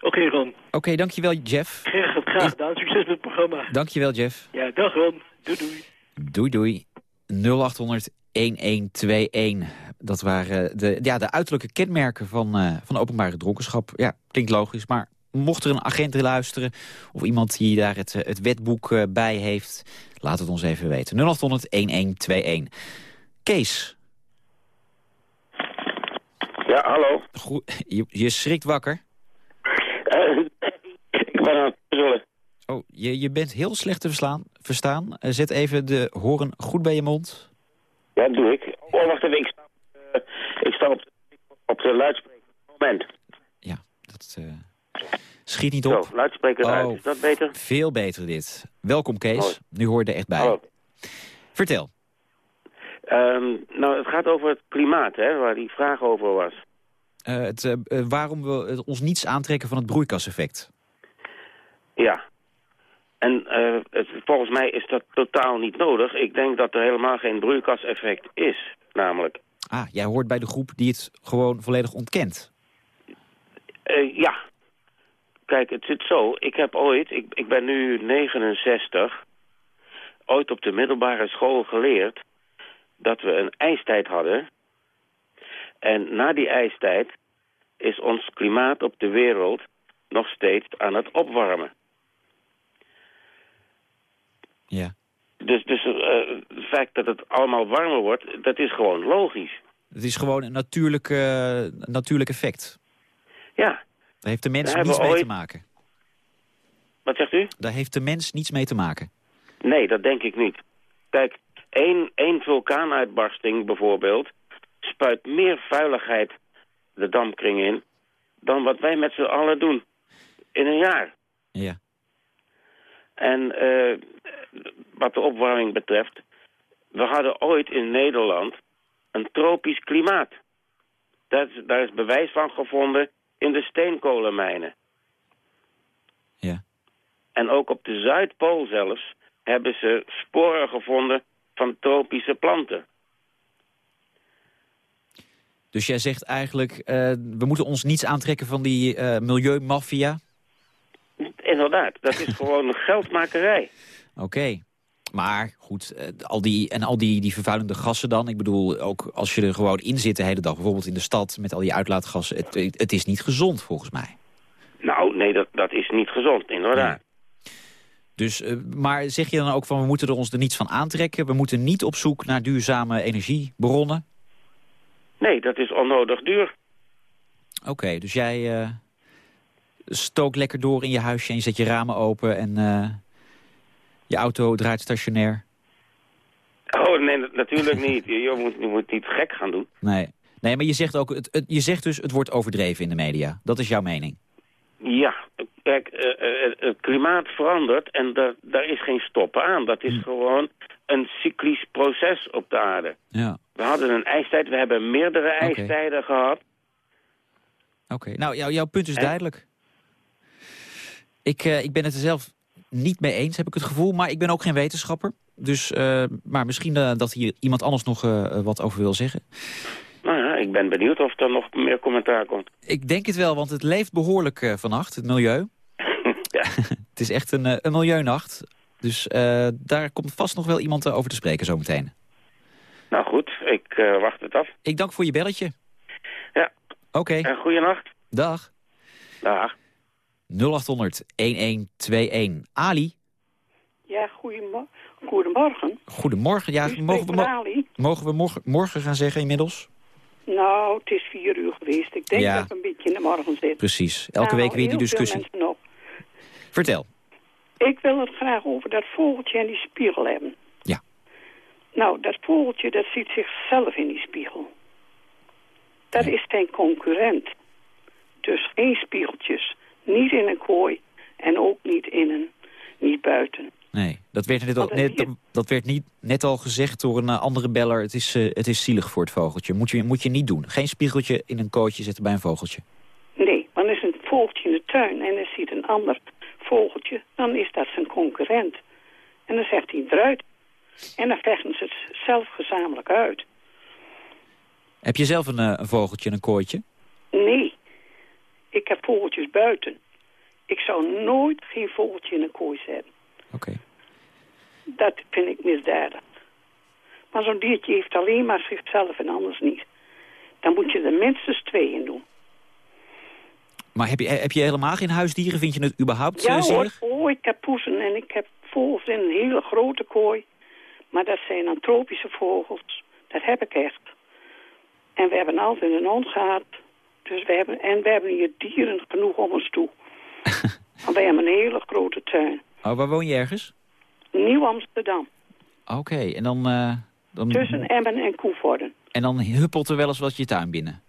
Speaker 13: Oké, Ron.
Speaker 3: Oké, dankjewel Jeff.
Speaker 13: Graag, graag gedaan. Succes met het programma.
Speaker 3: Dankjewel Jeff.
Speaker 13: Ja, dag Ron. Doei doei.
Speaker 3: Doei doei. 0800 1121. Dat waren de, ja, de uiterlijke kenmerken van, eh, van openbare dronkenschap. Ja, klinkt logisch, maar mocht er een agent luisteren... of iemand die daar het, eh, het wetboek eh, bij heeft... laat het ons even weten. 0800 1121. Kees.
Speaker 14: Ja, hallo.
Speaker 3: Goed, je, je schrikt wakker.
Speaker 14: Ik ben aan het.
Speaker 3: Oh, je, je bent heel slecht te verslaan, verstaan. Eh, zet even de horen goed bij je mond.
Speaker 14: Ja, dat doe ik. Oh, wacht even. Ik sta, eh, ik sta op, op de luidspreker. Moment.
Speaker 3: Dat eh, schiet niet op.
Speaker 14: Zo, luidspreker
Speaker 3: Oh,
Speaker 14: uit. Is dat beter?
Speaker 3: Veel beter dit. Welkom Kees. Nu hoor je er echt bij.
Speaker 14: Hallo.
Speaker 3: Vertel.
Speaker 14: Ehm, nou, het gaat over het klimaat, hè, waar die vraag over was.
Speaker 3: Eh, het, eh, eh, waarom we het ons niets aantrekken van het broeikaseffect.
Speaker 14: Ja. En het, volgens mij is dat totaal niet nodig. Ik denk dat er helemaal geen broeikaseffect is, namelijk.
Speaker 3: Ah, jij hoort bij de groep die het gewoon volledig ontkent.
Speaker 14: Ja. Kijk, het zit zo. Ik heb ooit, ik, ik ben nu 69, ooit op de middelbare school geleerd dat we een ijstijd hadden. En na die ijstijd is ons klimaat op de wereld nog steeds aan het opwarmen.
Speaker 3: Ja.
Speaker 14: Dus, dus eh, het feit dat het allemaal warmer wordt, dat is gewoon logisch.
Speaker 3: Het is gewoon een natuurlijk, eh, natuurlijk effect.
Speaker 14: Ja.
Speaker 3: Daar heeft de mens
Speaker 14: Daar
Speaker 3: niets mee te maken.
Speaker 14: Wat zegt u?
Speaker 3: Daar heeft de mens niets mee te maken.
Speaker 14: Nee, dat denk ik niet. Kijk, één, één vulkaanuitbarsting bijvoorbeeld spuit meer vuiligheid de dampkring in dan wat wij met z'n allen doen in een jaar.
Speaker 3: Ja.
Speaker 14: En eh, wat de opwarming betreft, we hadden ooit in Nederland een tropisch klimaat. Dat, daar is bewijs van gevonden in de steenkolenmijnen.
Speaker 3: Ja.
Speaker 14: En ook op de Zuidpool zelfs hebben ze sporen gevonden van tropische planten.
Speaker 3: Dus jij zegt eigenlijk, eh, we moeten ons niets aantrekken van die eh milieumafia.
Speaker 14: Inderdaad, dat is gewoon geldmakerij.
Speaker 3: Oké. Maar goed, eh, al die, en al die, die vervuilende gassen dan. Ik bedoel, ook als je er gewoon in zit de hele dag, bijvoorbeeld in de stad met al die uitlaatgassen. Het, het is niet gezond volgens mij.
Speaker 14: Nou, nee, dat, dat is niet gezond, inderdaad.
Speaker 3: Dus, maar zeg je dan ook van, we moeten er ons er niets van aantrekken? We moeten niet op zoek naar duurzame energiebronnen?
Speaker 14: Nee, dat is onnodig duur.
Speaker 3: Oké, dus jij eh stookt lekker door in je huisje en je zet je ramen open en eh, je auto draait stationair.
Speaker 14: Oh, nee, na- natuurlijk niet. Je, je moet, je moet niet gek gaan doen.
Speaker 3: Nee. Nee, maar je zegt, ook, het, het- je zegt dus het wordt overdreven in de media. Dat is jouw mening.
Speaker 14: Ja, kijk, eh, het klimaat verandert en daar, daar is geen stoppen aan. Dat is gewoon een cyclisch proces op de aarde.
Speaker 3: Ja.
Speaker 14: We hadden een ijstijd, we hebben meerdere ijstijden gehad.
Speaker 3: Oké, nou jou- jouw punt is
Speaker 14: En-
Speaker 3: duidelijk. Ik, eh, ik ben het er zelf niet mee eens, heb ik het gevoel. Maar ik ben ook geen wetenschapper. Dus, eh, maar misschien eh, dat hier iemand anders nog wat over wil zeggen.
Speaker 14: Nou ja, ik ben benieuwd of er nog meer commentaar komt.
Speaker 3: Ik denk het wel, want het leeft behoorlijk eh, vannacht, het milieu.
Speaker 14: ja.
Speaker 3: het is echt een, een milieunacht. Dus eh, daar komt vast nog wel iemand eh, over te spreken zometeen.
Speaker 14: Nou goed, ik eh, wacht het af.
Speaker 3: Ik dank voor je belletje.
Speaker 14: Ja.
Speaker 3: Oké.
Speaker 14: En goeienacht.
Speaker 3: Dag.
Speaker 14: Dag.
Speaker 3: 0800 1121. Ali,
Speaker 15: Ja, goedemorgen. Goedemorgen.
Speaker 3: goedemorgen. Ja, mogen we,
Speaker 15: met
Speaker 3: mo-
Speaker 15: Ali.
Speaker 3: mogen we morgen, morgen gaan zeggen inmiddels?
Speaker 15: Nou, het is vier uur geweest. Ik denk
Speaker 3: Ja.
Speaker 15: dat ik een beetje in de morgen zit.
Speaker 3: Precies. Elke
Speaker 15: Nou,
Speaker 3: week weer die discussie. Vertel.
Speaker 15: Ik wil het graag over dat vogeltje en die spiegel hebben.
Speaker 3: Ja.
Speaker 15: Nou, dat vogeltje dat ziet zichzelf in die spiegel. Dat is zijn concurrent. Dus geen spiegeltjes. Niet in een kooi en ook niet in een, niet buiten.
Speaker 3: Nee, dat werd, net al, net, dat werd niet, net al gezegd door een eh, andere beller. Het is, eh, het is zielig voor het vogeltje. Moet je, moet je niet doen. Geen spiegeltje in een kooitje zetten bij een vogeltje.
Speaker 15: Nee, want er is een vogeltje in de tuin en er ziet een ander vogeltje, dan is dat zijn concurrent. En dan zegt hij eruit. En dan vechten ze het zelf gezamenlijk uit.
Speaker 3: Heb je zelf een, eh, een vogeltje in een kooitje?
Speaker 15: Nee, ik heb vogeltjes buiten. Ik zou nooit geen vogeltje in een kooi zetten.
Speaker 3: Oké.
Speaker 15: Dat vind ik misdadig. Maar zo'n diertje heeft alleen maar zichzelf en anders niet. Dan moet je er minstens twee in doen.
Speaker 3: Maar heb je, heb je helemaal geen huisdieren? Vind je het überhaupt
Speaker 15: Ja
Speaker 3: eh,
Speaker 15: hoor, oh, ik heb poezen en ik heb vogels in een hele grote kooi. Maar dat zijn dan tropische vogels. Dat heb ik echt. En we hebben altijd een hond gehad. Dus we hebben, en we hebben hier dieren genoeg om ons toe. Want wij hebben een hele grote tuin.
Speaker 3: Oh, waar woon je ergens?
Speaker 15: Nieuw-Amsterdam.
Speaker 3: Oké, en dan, eh, dan,
Speaker 15: Tussen Emmen en Koevoorden.
Speaker 3: en dan huppelt er wel eens wat je tuin binnen.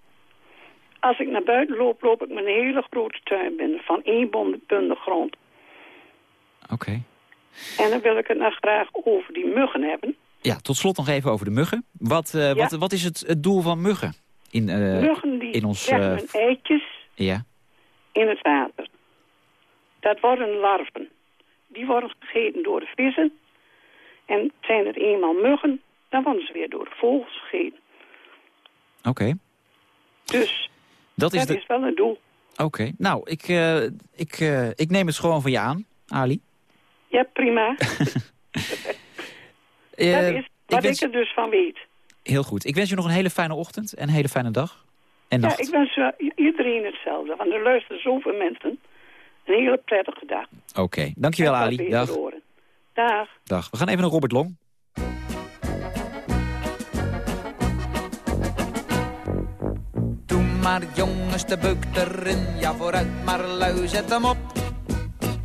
Speaker 15: Als ik naar buiten loop, loop ik een hele grote tuin binnen. Van één bunde grond.
Speaker 3: Oké.
Speaker 15: En dan wil ik het nou graag over die muggen hebben.
Speaker 3: Ja, tot slot nog even over de muggen. Wat, eh,
Speaker 15: Ja.
Speaker 3: wat, wat is het, het doel van muggen in, eh,
Speaker 15: muggen die
Speaker 3: in ons...
Speaker 15: hun eitjes
Speaker 3: ja,
Speaker 15: in het water. Dat worden larven. Die worden gegeten door de vissen. En zijn er eenmaal muggen, dan worden ze weer door de vogels gegeten.
Speaker 3: oké.
Speaker 15: Dus
Speaker 3: Dat is
Speaker 15: dat
Speaker 3: de...
Speaker 15: is wel een doel.
Speaker 3: Oké, nou, ik, eh, ik, eh, ik neem het gewoon van je aan, Ali.
Speaker 15: Ja, prima.
Speaker 3: Eh,
Speaker 15: dat is wat ik,
Speaker 3: wens-
Speaker 15: er dus van weet.
Speaker 3: Heel goed. Ik wens je nog een hele fijne ochtend en een hele fijne dag. En nacht.
Speaker 15: Ja, ik wens eh, iedereen hetzelfde. Want er luisteren zoveel mensen. Een hele prettige dag.
Speaker 3: Oké, dankjewel Ali. Dag.
Speaker 15: Dag.
Speaker 3: We gaan even naar Robert Long.
Speaker 12: Maar jongens de beuk erin, ja vooruit maar lui, zet hem op.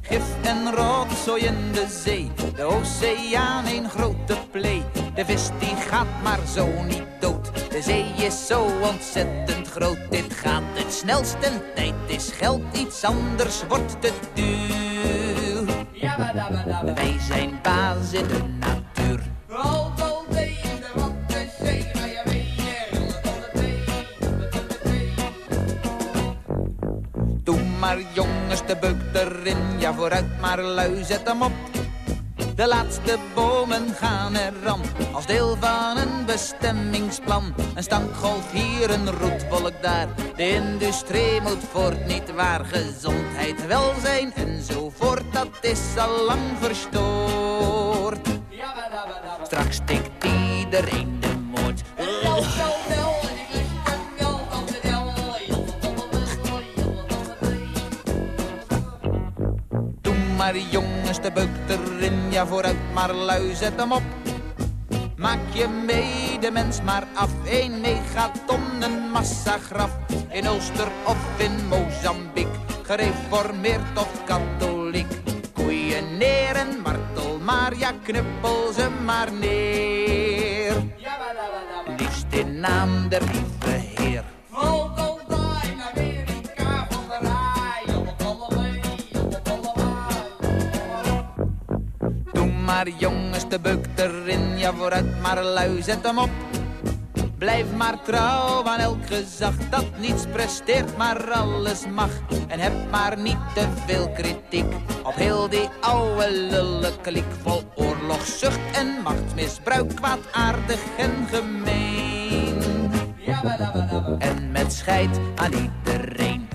Speaker 12: Gif en rotzooi in de zee, de oceaan een grote plee.
Speaker 16: De vis die gaat maar zo niet dood. De zee is zo ontzettend groot. Dit gaat het snelst en tijd is geld. Iets anders wordt te duur. Wij zijn baas in maar lui, zet hem op. De laatste bomen gaan eraan, als deel van een bestemmingsplan. Een stankgolf hier, een roetwolk daar. De industrie moet voort, niet waar. Gezondheid, welzijn enzovoort, dat is al lang verstoord. Straks stikt iedereen de maar jongens de beuk erin, ja vooruit maar lui, zet hem op. Maak je medemens maar af, een megaton, een massagraf. In Ulster of in Mozambique, gereformeerd of katholiek. Koeien neer en martel maar, ja knuppel ze maar neer. Liefst in naam der lieve Heer. Maar jongens de beuk erin, ja vooruit maar lui, zet hem op. Blijf maar trouw aan elk gezag dat niets presteert, maar alles mag. En heb maar niet te veel kritiek op heel die oude lulle kliek vol oorlogszucht en machtsmisbruik, kwaadaardig en gemeen. En met scheid aan iedereen.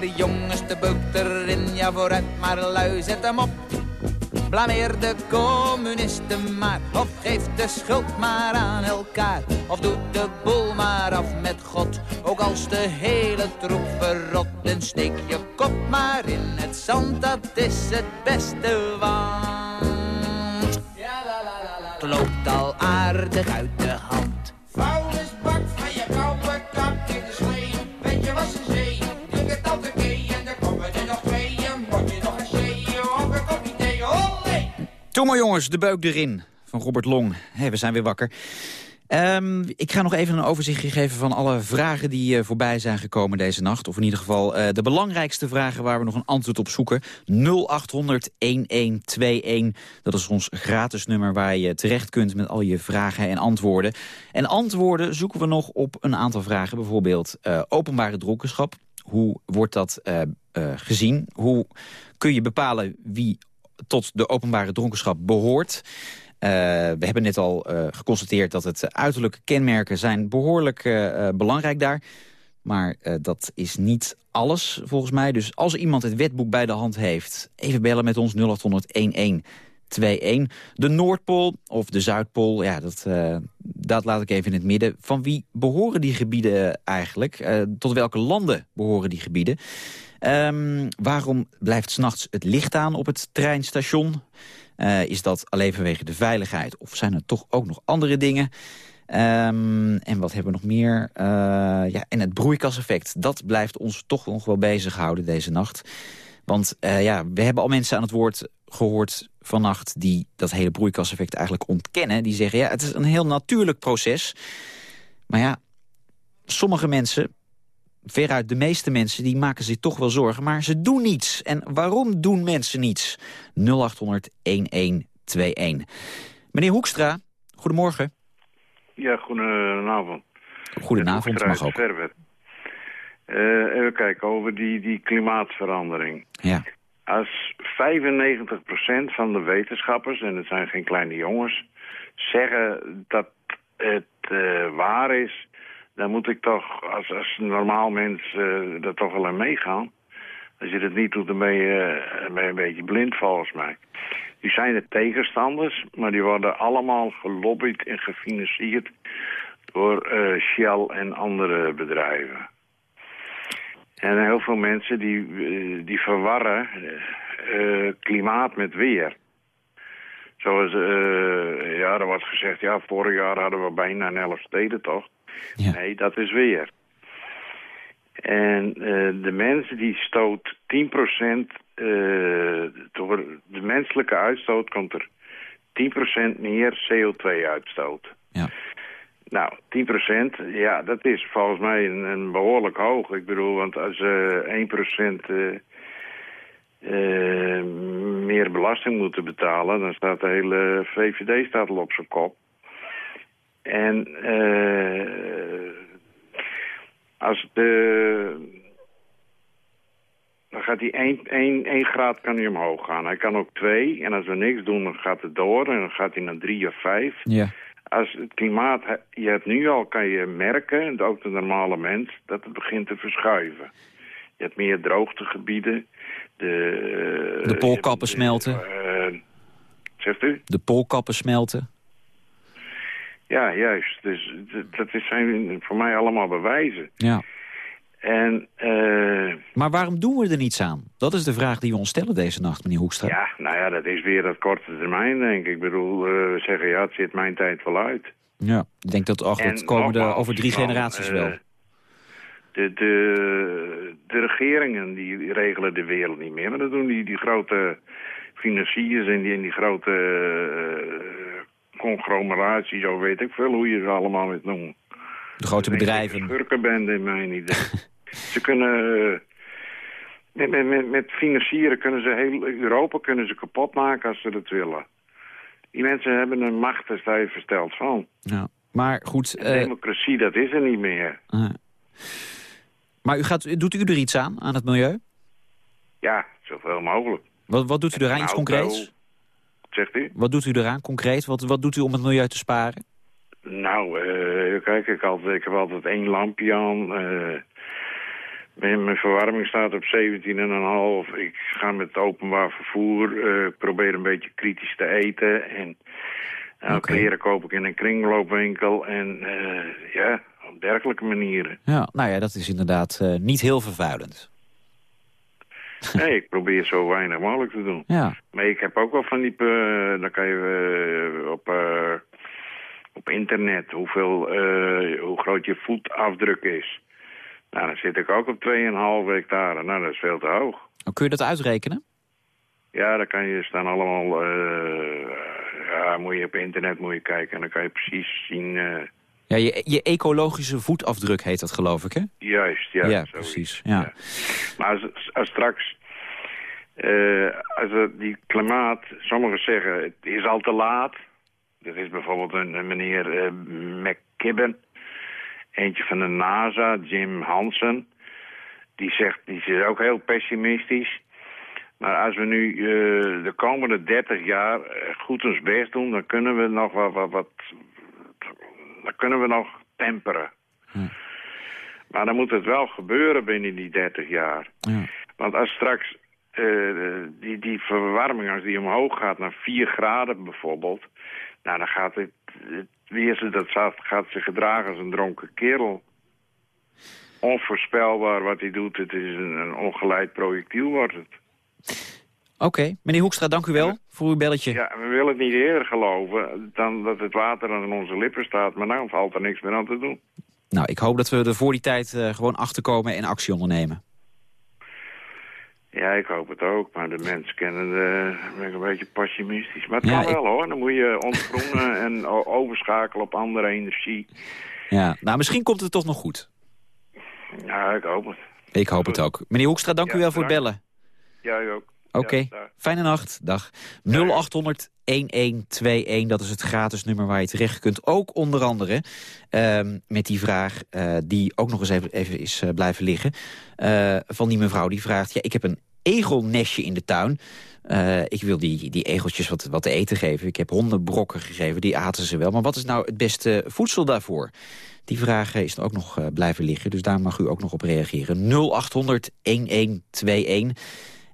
Speaker 16: Maar jongens de beuk erin, ja vooruit maar lui, zet hem op. Blameer de communisten maar, of geef de schuld maar aan elkaar. Of doe de boel maar af met God, ook als de hele troep verrot. En steek je kop maar in het zand, dat is het beste, want... Het loopt al aardig uit de hand.
Speaker 3: Doe maar jongens, de buik erin van Robert Long. We zijn weer wakker. Ehm, ik ga nog even een overzichtje geven van alle vragen die eh, voorbij zijn gekomen deze nacht. Of in ieder geval eh, de belangrijkste vragen waar we nog een antwoord op zoeken. 0800-1121, dat is ons gratis nummer waar je terecht kunt met al je vragen en antwoorden. En antwoorden zoeken we nog op een aantal vragen. Bijvoorbeeld eh, openbare dronkenschap. Hoe wordt dat gezien? Hoe kun je bepalen wie tot de openbare dronkenschap behoort? Uh, we hebben net al uh, geconstateerd dat het uiterlijke kenmerken zijn behoorlijk uh, belangrijk daar. Maar dat is niet alles volgens mij. Dus als iemand het wetboek bij de hand heeft, even bellen met ons 0800 1121. De Noordpool of de Zuidpool, ja, dat, dat laat ik even in het midden. Van wie behoren die gebieden eigenlijk? tot welke landen behoren die gebieden? Um, waarom blijft s'nachts het licht aan op het treinstation? Uh, is dat alleen vanwege de veiligheid? Of zijn er toch ook nog andere dingen? Um, en wat hebben we nog meer? Uh, ja, en het broeikaseffect. Dat blijft ons toch nog wel bezighouden deze nacht. Want uh, ja, we hebben al mensen aan het woord gehoord vannacht... die dat hele broeikaseffect eigenlijk ontkennen. Die zeggen, ja, het is een heel natuurlijk proces. Maar ja, sommige mensen veruit de meeste mensen die maken zich toch wel zorgen, maar ze doen niets. En waarom doen mensen niets? 0800 1121. Meneer Hoekstra, goedemorgen.
Speaker 17: Ja, goedenavond.
Speaker 3: Goedenavond, mag ook.
Speaker 17: Verwer. Uh, even kijken over die, die klimaatverandering.
Speaker 3: Ja.
Speaker 17: Als 95% van de wetenschappers, en het zijn geen kleine jongens, zeggen dat het uh, waar is dan moet ik toch als, als normaal mens uh, toch wel aan meegaan. Als je dat niet doet, dan ben je, een beetje blind volgens mij. Die zijn de tegenstanders, maar die worden allemaal gelobbyd en gefinancierd door uh, Shell en andere bedrijven. En heel veel mensen die, die verwarren klimaat met weer. Zoals, ja, er wordt gezegd, ja, vorig jaar hadden we bijna een elf steden toch?
Speaker 3: Ja.
Speaker 17: Nee, dat is weer. En eh, de mensen die stoot 10%, eh, door de menselijke uitstoot komt er 10% meer CO2 uitstoot.
Speaker 3: Ja.
Speaker 17: Nou, 10%, ja, dat is volgens mij een, een behoorlijk hoog. Ik bedoel, want als ze 1% eh eh, meer belasting moeten betalen... dan staat de hele VVD staat al op zijn kop. En eh als de... Dan gaat hij 1, 1, 1 graad kan hij omhoog gaan. Hij kan ook 2. En als we niks doen, dan gaat het door. En dan gaat hij naar 3 of 5.
Speaker 3: Ja.
Speaker 17: Als het klimaat... Je hebt nu al, kan je merken, ook de normale mens... dat het begint te verschuiven. Je hebt meer droogtegebieden. De,
Speaker 3: De poolkappen
Speaker 17: je-
Speaker 3: smelten.
Speaker 17: eh, zegt u?
Speaker 3: De poolkappen smelten.
Speaker 17: Ja, juist. Dus dat is- zijn voor mij allemaal bewijzen.
Speaker 3: Ja.
Speaker 17: En eh,
Speaker 3: Maar waarom doen we er niets aan? Dat is de vraag die we ons stellen deze nacht, meneer Hoekstra.
Speaker 17: ja, nou ja, dat is weer dat korte termijn, denk ik. Ik bedoel, eh, we zeggen ja, het zit mijn tijd wel uit.
Speaker 3: Ja, ik denk dat ach, dat komen
Speaker 17: nogmaals,
Speaker 3: over drie
Speaker 17: van,
Speaker 3: generaties
Speaker 17: eh,
Speaker 3: wel.
Speaker 17: De, de, de regeringen die regelen de wereld niet meer. Maar dat doen die, die grote financiers en die, en die grote conglomeraties, zo weet ik veel hoe je ze allemaal moet noemen.
Speaker 3: De grote bedrijven.
Speaker 17: Schurkenbende in mijn idee. ze kunnen... eh, met, met, met, met financieren kunnen ze heel Europa kunnen ze kapot maken als ze dat willen. Die mensen hebben een macht, daar sta je versteld van.
Speaker 3: Ja. Maar goed, eh,
Speaker 17: Democratie, dat is er niet meer.
Speaker 3: eh. maar u gaat, doet u er iets aan, aan het milieu?
Speaker 17: Ja, zoveel mogelijk.
Speaker 3: Wat, wat doet u iets
Speaker 17: auto.
Speaker 3: concreets?
Speaker 17: Zegt u?
Speaker 3: Wat doet u eraan, concreet? Wat, wat doet u om het milieu te sparen?
Speaker 17: Nou, eh, kijk, ik, altijd, ik heb altijd één lampje aan. eh, mijn, verwarming staat op 17,5. Ik ga met openbaar vervoer. ik probeer een beetje kritisch te eten. En nou, kleren koop ik in een kringloopwinkel. En ja, op dergelijke manieren.
Speaker 3: Ja, nou ja, dat is inderdaad niet heel vervuilend.
Speaker 17: Nee, ik probeer zo weinig mogelijk te doen.
Speaker 3: Ja.
Speaker 17: Maar ik heb ook wel van die... eh, dan kan je eh, op, eh, op internet hoeveel, hoe groot je voetafdruk is. Nou, dan zit ik ook op 2,5 hectare. Nou, dat is veel te hoog.
Speaker 3: Oh, Kun je dat uitrekenen?
Speaker 17: Ja, dan kan je staan allemaal... ja, moet je op internet moet je kijken. En dan kan je precies zien...
Speaker 3: Ja, je, je ecologische voetafdruk heet dat, geloof ik, hè?
Speaker 17: juist, ja.
Speaker 3: precies. Ja.
Speaker 17: Maar als, als straks... eh, als het, die klimaat... Sommigen zeggen, het is al te laat. Er is bijvoorbeeld een, een meneer eh, McKibben. Eentje van de NASA, Jim Hansen. Die zegt, die is ook heel pessimistisch. Maar als we nu eh, de komende 30 jaar goed ons best doen... dan kunnen we nog wat... wat, wat kunnen we nog temperen. Maar dan moet het wel gebeuren binnen die 30 jaar. Want als straks eh, die, die verwarming, als die omhoog gaat naar 4 graden bijvoorbeeld... nou, dan gaat het, het dat gaat, gaat zich gedragen als een dronken kerel. Onvoorspelbaar wat hij doet. Het is een, een ongeleid projectiel wordt het.
Speaker 3: Oké, meneer Hoekstra, dank u wel voor uw belletje.
Speaker 17: Ja, we willen het niet eerder geloven dan dat het water aan onze lippen staat. Maar nou valt er niks meer aan te doen.
Speaker 3: Nou, ik hoop dat we er voor die tijd eh, gewoon achterkomen en actie ondernemen.
Speaker 17: Ja, ik hoop het ook. Maar de mensen kennen de, ben ik een beetje pessimistisch. Maar het
Speaker 3: Ja,
Speaker 17: kan wel hoor. Dan moet je ontgroenen en overschakelen op andere energie.
Speaker 3: Ja, nou, misschien komt het toch nog goed.
Speaker 17: Ja, ik hoop het.
Speaker 3: Ik hoop het ook. Meneer Hoekstra, dank
Speaker 17: Ja,
Speaker 3: u wel voor het bellen.
Speaker 17: Jij ook.
Speaker 3: Oké, fijne nacht. Dag. 0800 1121, dat is het gratis nummer waar je terecht kunt. Ook onder andere ehm, met die vraag eh, die ook nog eens even, even is eh, blijven liggen. eh, van die mevrouw die vraagt, ja, ik heb een egelnestje in de tuin. Ik wil die, die egeltjes wat, wat te eten geven. Ik heb honden brokken gegeven, die aten ze wel. Maar wat is nou het beste voedsel daarvoor? Die vraag is er ook nog blijven liggen. Dus daar mag u ook nog op reageren. 0800 1121.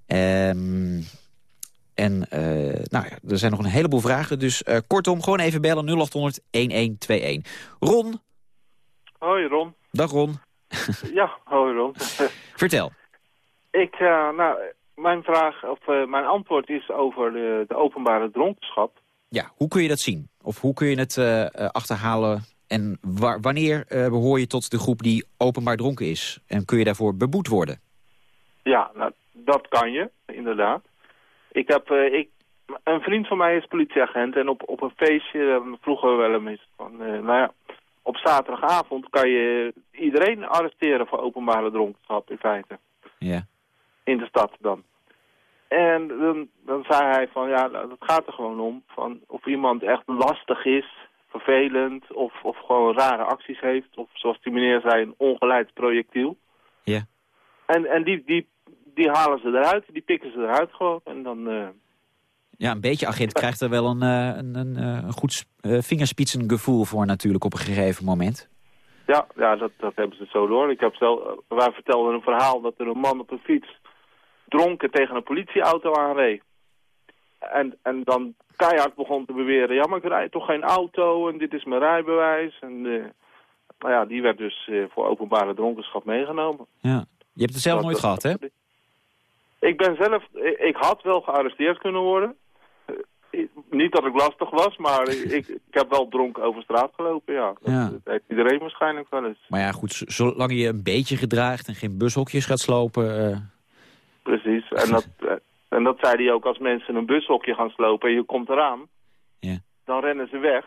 Speaker 3: Ehm, en eh, nou ja, er zijn nog een heleboel vragen. Dus eh, kortom, gewoon even bellen 0800 1121. Ron,
Speaker 18: Hoi Ron.
Speaker 3: dag Ron.
Speaker 18: Ja, hoi Ron.
Speaker 3: Vertel.
Speaker 18: ik, eh, nou, mijn vraag, of mijn antwoord is over de, de openbare dronkenschap.
Speaker 3: Ja, hoe kun je dat zien? Of hoe kun je het achterhalen En wa- wanneer eh, behoor je tot de groep die openbaar dronken is? En kun je daarvoor beboet worden?
Speaker 18: Ja, nou, dat kan je, inderdaad. Ik heb, eh, ik, een vriend van mij is politieagent en op, op een feestje eh, vroegen we wel eens van, eh, nou ja, op zaterdagavond kan je iedereen arresteren voor openbare dronkenschap in feite.
Speaker 3: Ja.
Speaker 18: In de stad dan. En dan, dan zei hij van, ja, nou, dat gaat er gewoon om. Van of iemand echt lastig is, vervelend, of, of gewoon rare acties heeft. Of zoals die meneer zei, een ongeleid projectiel.
Speaker 3: Ja.
Speaker 18: En, en die, die, die halen ze eruit, die pikken ze eruit gewoon. En dan, eh,
Speaker 3: Ja, een beetje agent krijgt er wel een, eh, een, een, een goed eh, vingerspitsengevoel voor natuurlijk op een gegeven moment.
Speaker 18: ja, ja dat, dat hebben ze zo door. Ik heb zelf, wij vertelden een verhaal dat er een man op een fiets dronken tegen een politieauto aanreed. En, en dan keihard begon te beweren, ja, maar ik rijd toch geen auto en dit is mijn rijbewijs. En nou ja, die werd dus voor openbare dronkenschap meegenomen.
Speaker 3: Ja. Je hebt het zelf
Speaker 18: Dat-
Speaker 3: nooit
Speaker 18: dat-
Speaker 3: gehad, hè?
Speaker 18: Ik ben zelf, ik, ik had wel gearresteerd kunnen worden. Eh, niet dat ik lastig was, maar ik, ik heb wel dronken over straat gelopen, ja. Dat,
Speaker 3: Ja.
Speaker 18: dat heeft iedereen waarschijnlijk wel eens.
Speaker 3: Maar ja, goed, zolang je een beetje gedraagt en geen bushokjes gaat slopen... eh,
Speaker 18: Precies. En dat, eh, en dat zei hij ook als mensen een bushokje gaan slopen en je komt eraan.
Speaker 3: Ja.
Speaker 18: Dan rennen ze weg.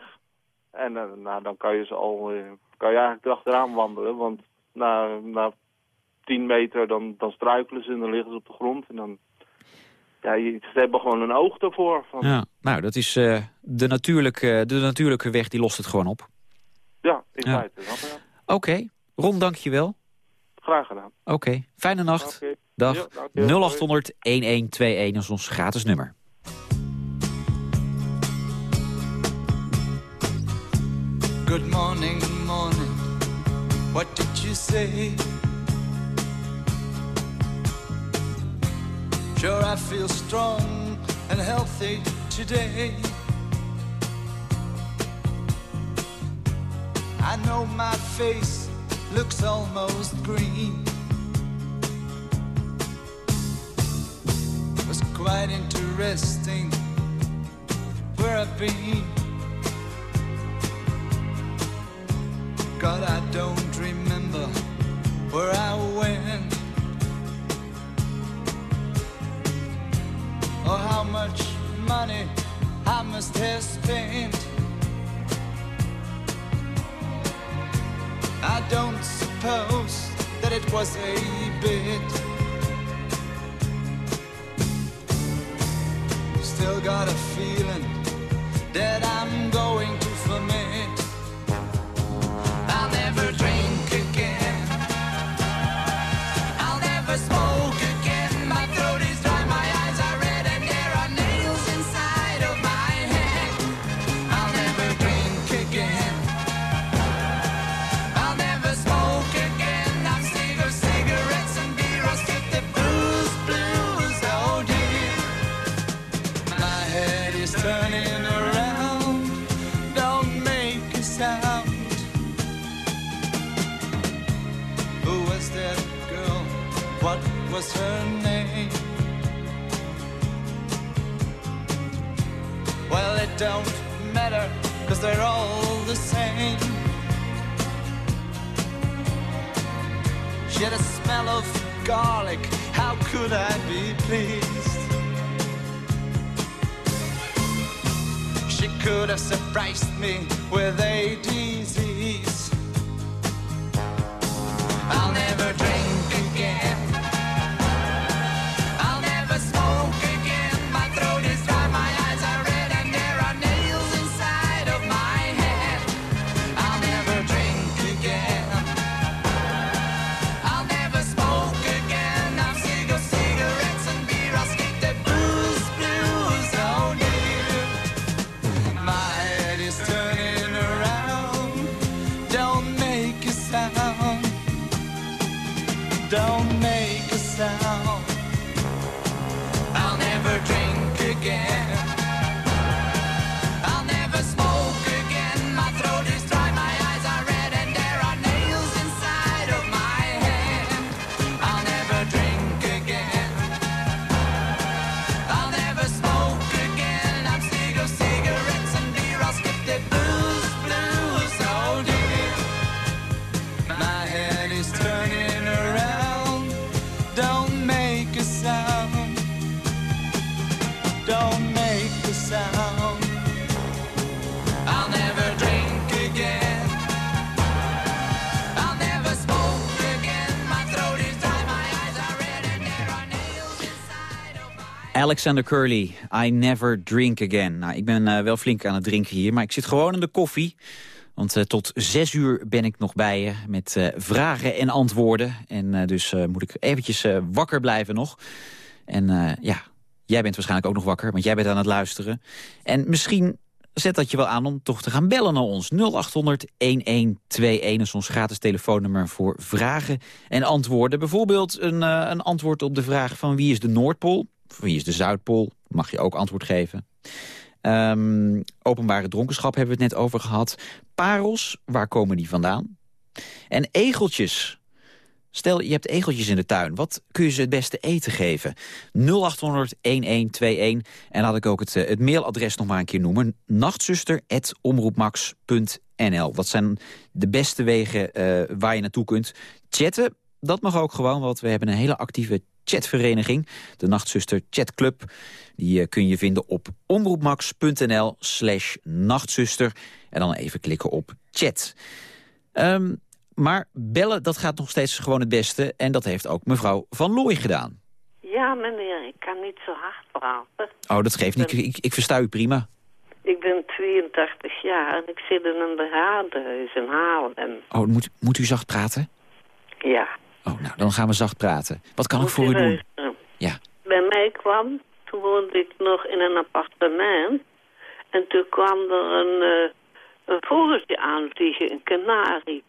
Speaker 18: En eh, nou, dan kan je ze al, eh, kan je eigenlijk erachteraan wandelen. Want na, na tien meter dan, dan struikelen ze en dan liggen ze op de grond. En dan, ja, ze hebben gewoon een oog ervoor. Van,
Speaker 3: ja. Nou, dat is eh, de, natuurlijke, de natuurlijke weg, die lost het gewoon op.
Speaker 18: Ja, in
Speaker 3: Ja.
Speaker 18: feite. ja.
Speaker 3: Oké, Ron, dank je wel.
Speaker 18: Graag gedaan.
Speaker 3: Oké, fijne nacht.
Speaker 18: Oké.
Speaker 3: Dag.
Speaker 18: Ja, dankjewel.
Speaker 3: 0800 1121 is ons gratis nummer.
Speaker 12: Good morning, good morning. What did you say? Sure, I feel strong and healthy today. I know my face looks almost green. It was quite interesting where I've been. God, I don't remember where I went or how much money I must have spent. I don't suppose that it was a bit. Still got a feeling that I'm going to turning around. Don't make a sound. Who was that girl? What was her name? Well, it don't matter, cause they're all the same. She had a smell of garlic. How could I be pleased? Could have surprised me with a disease.
Speaker 3: Alexander Curly, I never drink again. Nou, ik ben eh, wel flink aan het drinken hier, maar ik zit gewoon in de koffie. Want eh, tot zes uur ben ik nog bij je met eh, vragen en antwoorden. En dus moet ik eventjes wakker blijven nog. En ja, jij bent waarschijnlijk ook nog wakker, want jij bent aan het luisteren. En misschien zet dat je wel aan om toch te gaan bellen naar ons. 0800-1121 is ons gratis telefoonnummer voor vragen en antwoorden. Bijvoorbeeld een, een antwoord op de vraag van wie is de Noordpool? Wie is de Zuidpool? Mag je ook antwoord geven. Ehm, openbare dronkenschap hebben we het net over gehad. Parels, waar komen die vandaan? En egeltjes. Stel, je hebt egeltjes in de tuin. Wat kun je ze het beste eten geven? 0800-1121. En laat ik ook het, eh, het mailadres nog maar een keer noemen. Nachtzuster.omroepmax.nl Dat zijn de beste wegen eh, waar je naartoe kunt. Chatten, dat mag ook gewoon, want we hebben een hele actieve chatvereniging. De Nachtzuster Chatclub. Die eh, kun je vinden op omroepmax.nl slash nachtzuster. En dan even klikken op chat. Ehm, maar bellen, dat gaat nog steeds gewoon het beste. En dat heeft ook mevrouw Van Looy gedaan.
Speaker 19: Ja, meneer, ik kan niet zo hard praten.
Speaker 3: Oh, dat geeft niet. Ik, ik versta u prima.
Speaker 19: Ik ben 82 jaar en ik zit in een bejaardenhuis in Haarlem.
Speaker 3: Oh, moet, moet u zacht praten?
Speaker 19: Ja.
Speaker 3: Oh, nou, dan gaan we zacht praten. Wat kan ik voor u doen? Ja.
Speaker 19: Bij mij kwam, toen woonde ik nog in een appartement. En toen kwam er een, eh, een vogeltje aanvliegen, een kanarie.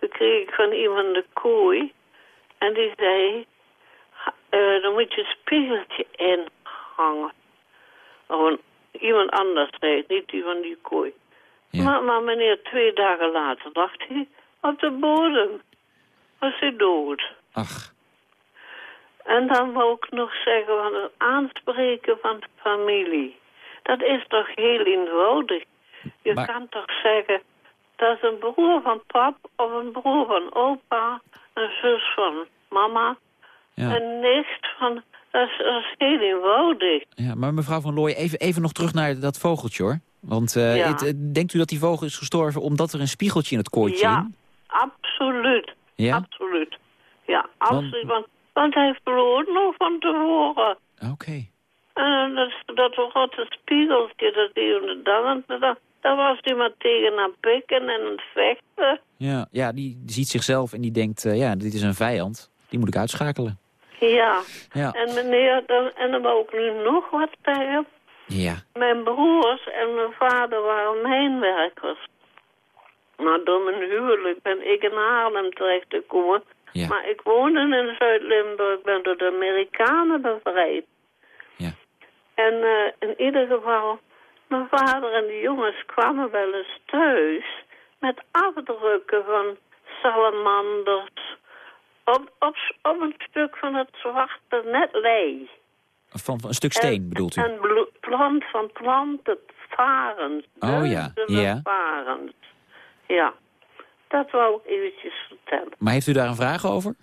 Speaker 19: Toen kreeg ik van iemand de kooi. En die zei, eh, dan moet je een spiegeltje inhangen. Of een, iemand anders zei niet die van die kooi. Maar, maar meneer, twee dagen later dacht hij op de bodem. Was hij dood.
Speaker 3: Ach.
Speaker 19: En dan wou ik nog zeggen van het aanspreken van de familie. Dat is toch heel eenvoudig. Je
Speaker 3: Maar-
Speaker 19: kan toch zeggen, dat is een broer van pap of een broer van opa, een zus van mama,
Speaker 3: Ja.
Speaker 19: een nicht van... Dat is, dat is heel eenvoudig.
Speaker 3: Ja, maar mevrouw Van Looy, even, even nog terug naar dat vogeltje, hoor. Want eh,
Speaker 19: Ja.
Speaker 3: het, eh, denkt u dat die vogel is gestorven omdat er een spiegeltje in het kooitje
Speaker 19: Ja, absoluut.
Speaker 3: Ja?
Speaker 19: Absoluut. Ja, absoluut. Want, want hij verloor nog van tevoren.
Speaker 3: Oké.
Speaker 19: En dat, dat rotte spiegeltje, dat hij dan, dat, daar was hij maar tegen aan pikken en aan het vechten.
Speaker 3: Ja, ja die ziet zichzelf en die denkt, eh, ja, dit is een vijand. Die moet ik uitschakelen.
Speaker 19: Ja.
Speaker 3: Ja.
Speaker 19: En meneer, dan, en dan wou ik nu nog wat zeggen.
Speaker 3: Ja.
Speaker 19: Mijn broers en mijn vader waren mijnwerkers. Maar door mijn huwelijk ben ik in Haarlem terechtgekomen.
Speaker 3: Ja.
Speaker 19: Maar ik woonde in Zuid-Limburg, ben door de Amerikanen bevrijd.
Speaker 3: Ja.
Speaker 19: En eh, in ieder geval, mijn vader en de jongens kwamen wel eens thuis met afdrukken van salamanders op, op, op een stuk van het zwarte netlei.
Speaker 3: Van, van een stuk steen, bedoelt u?
Speaker 19: En plant van planten, varens.
Speaker 3: Oh ja, ja.
Speaker 19: varens. Ja, dat wou ik eventjes vertellen.
Speaker 3: Maar heeft u daar een vraag over?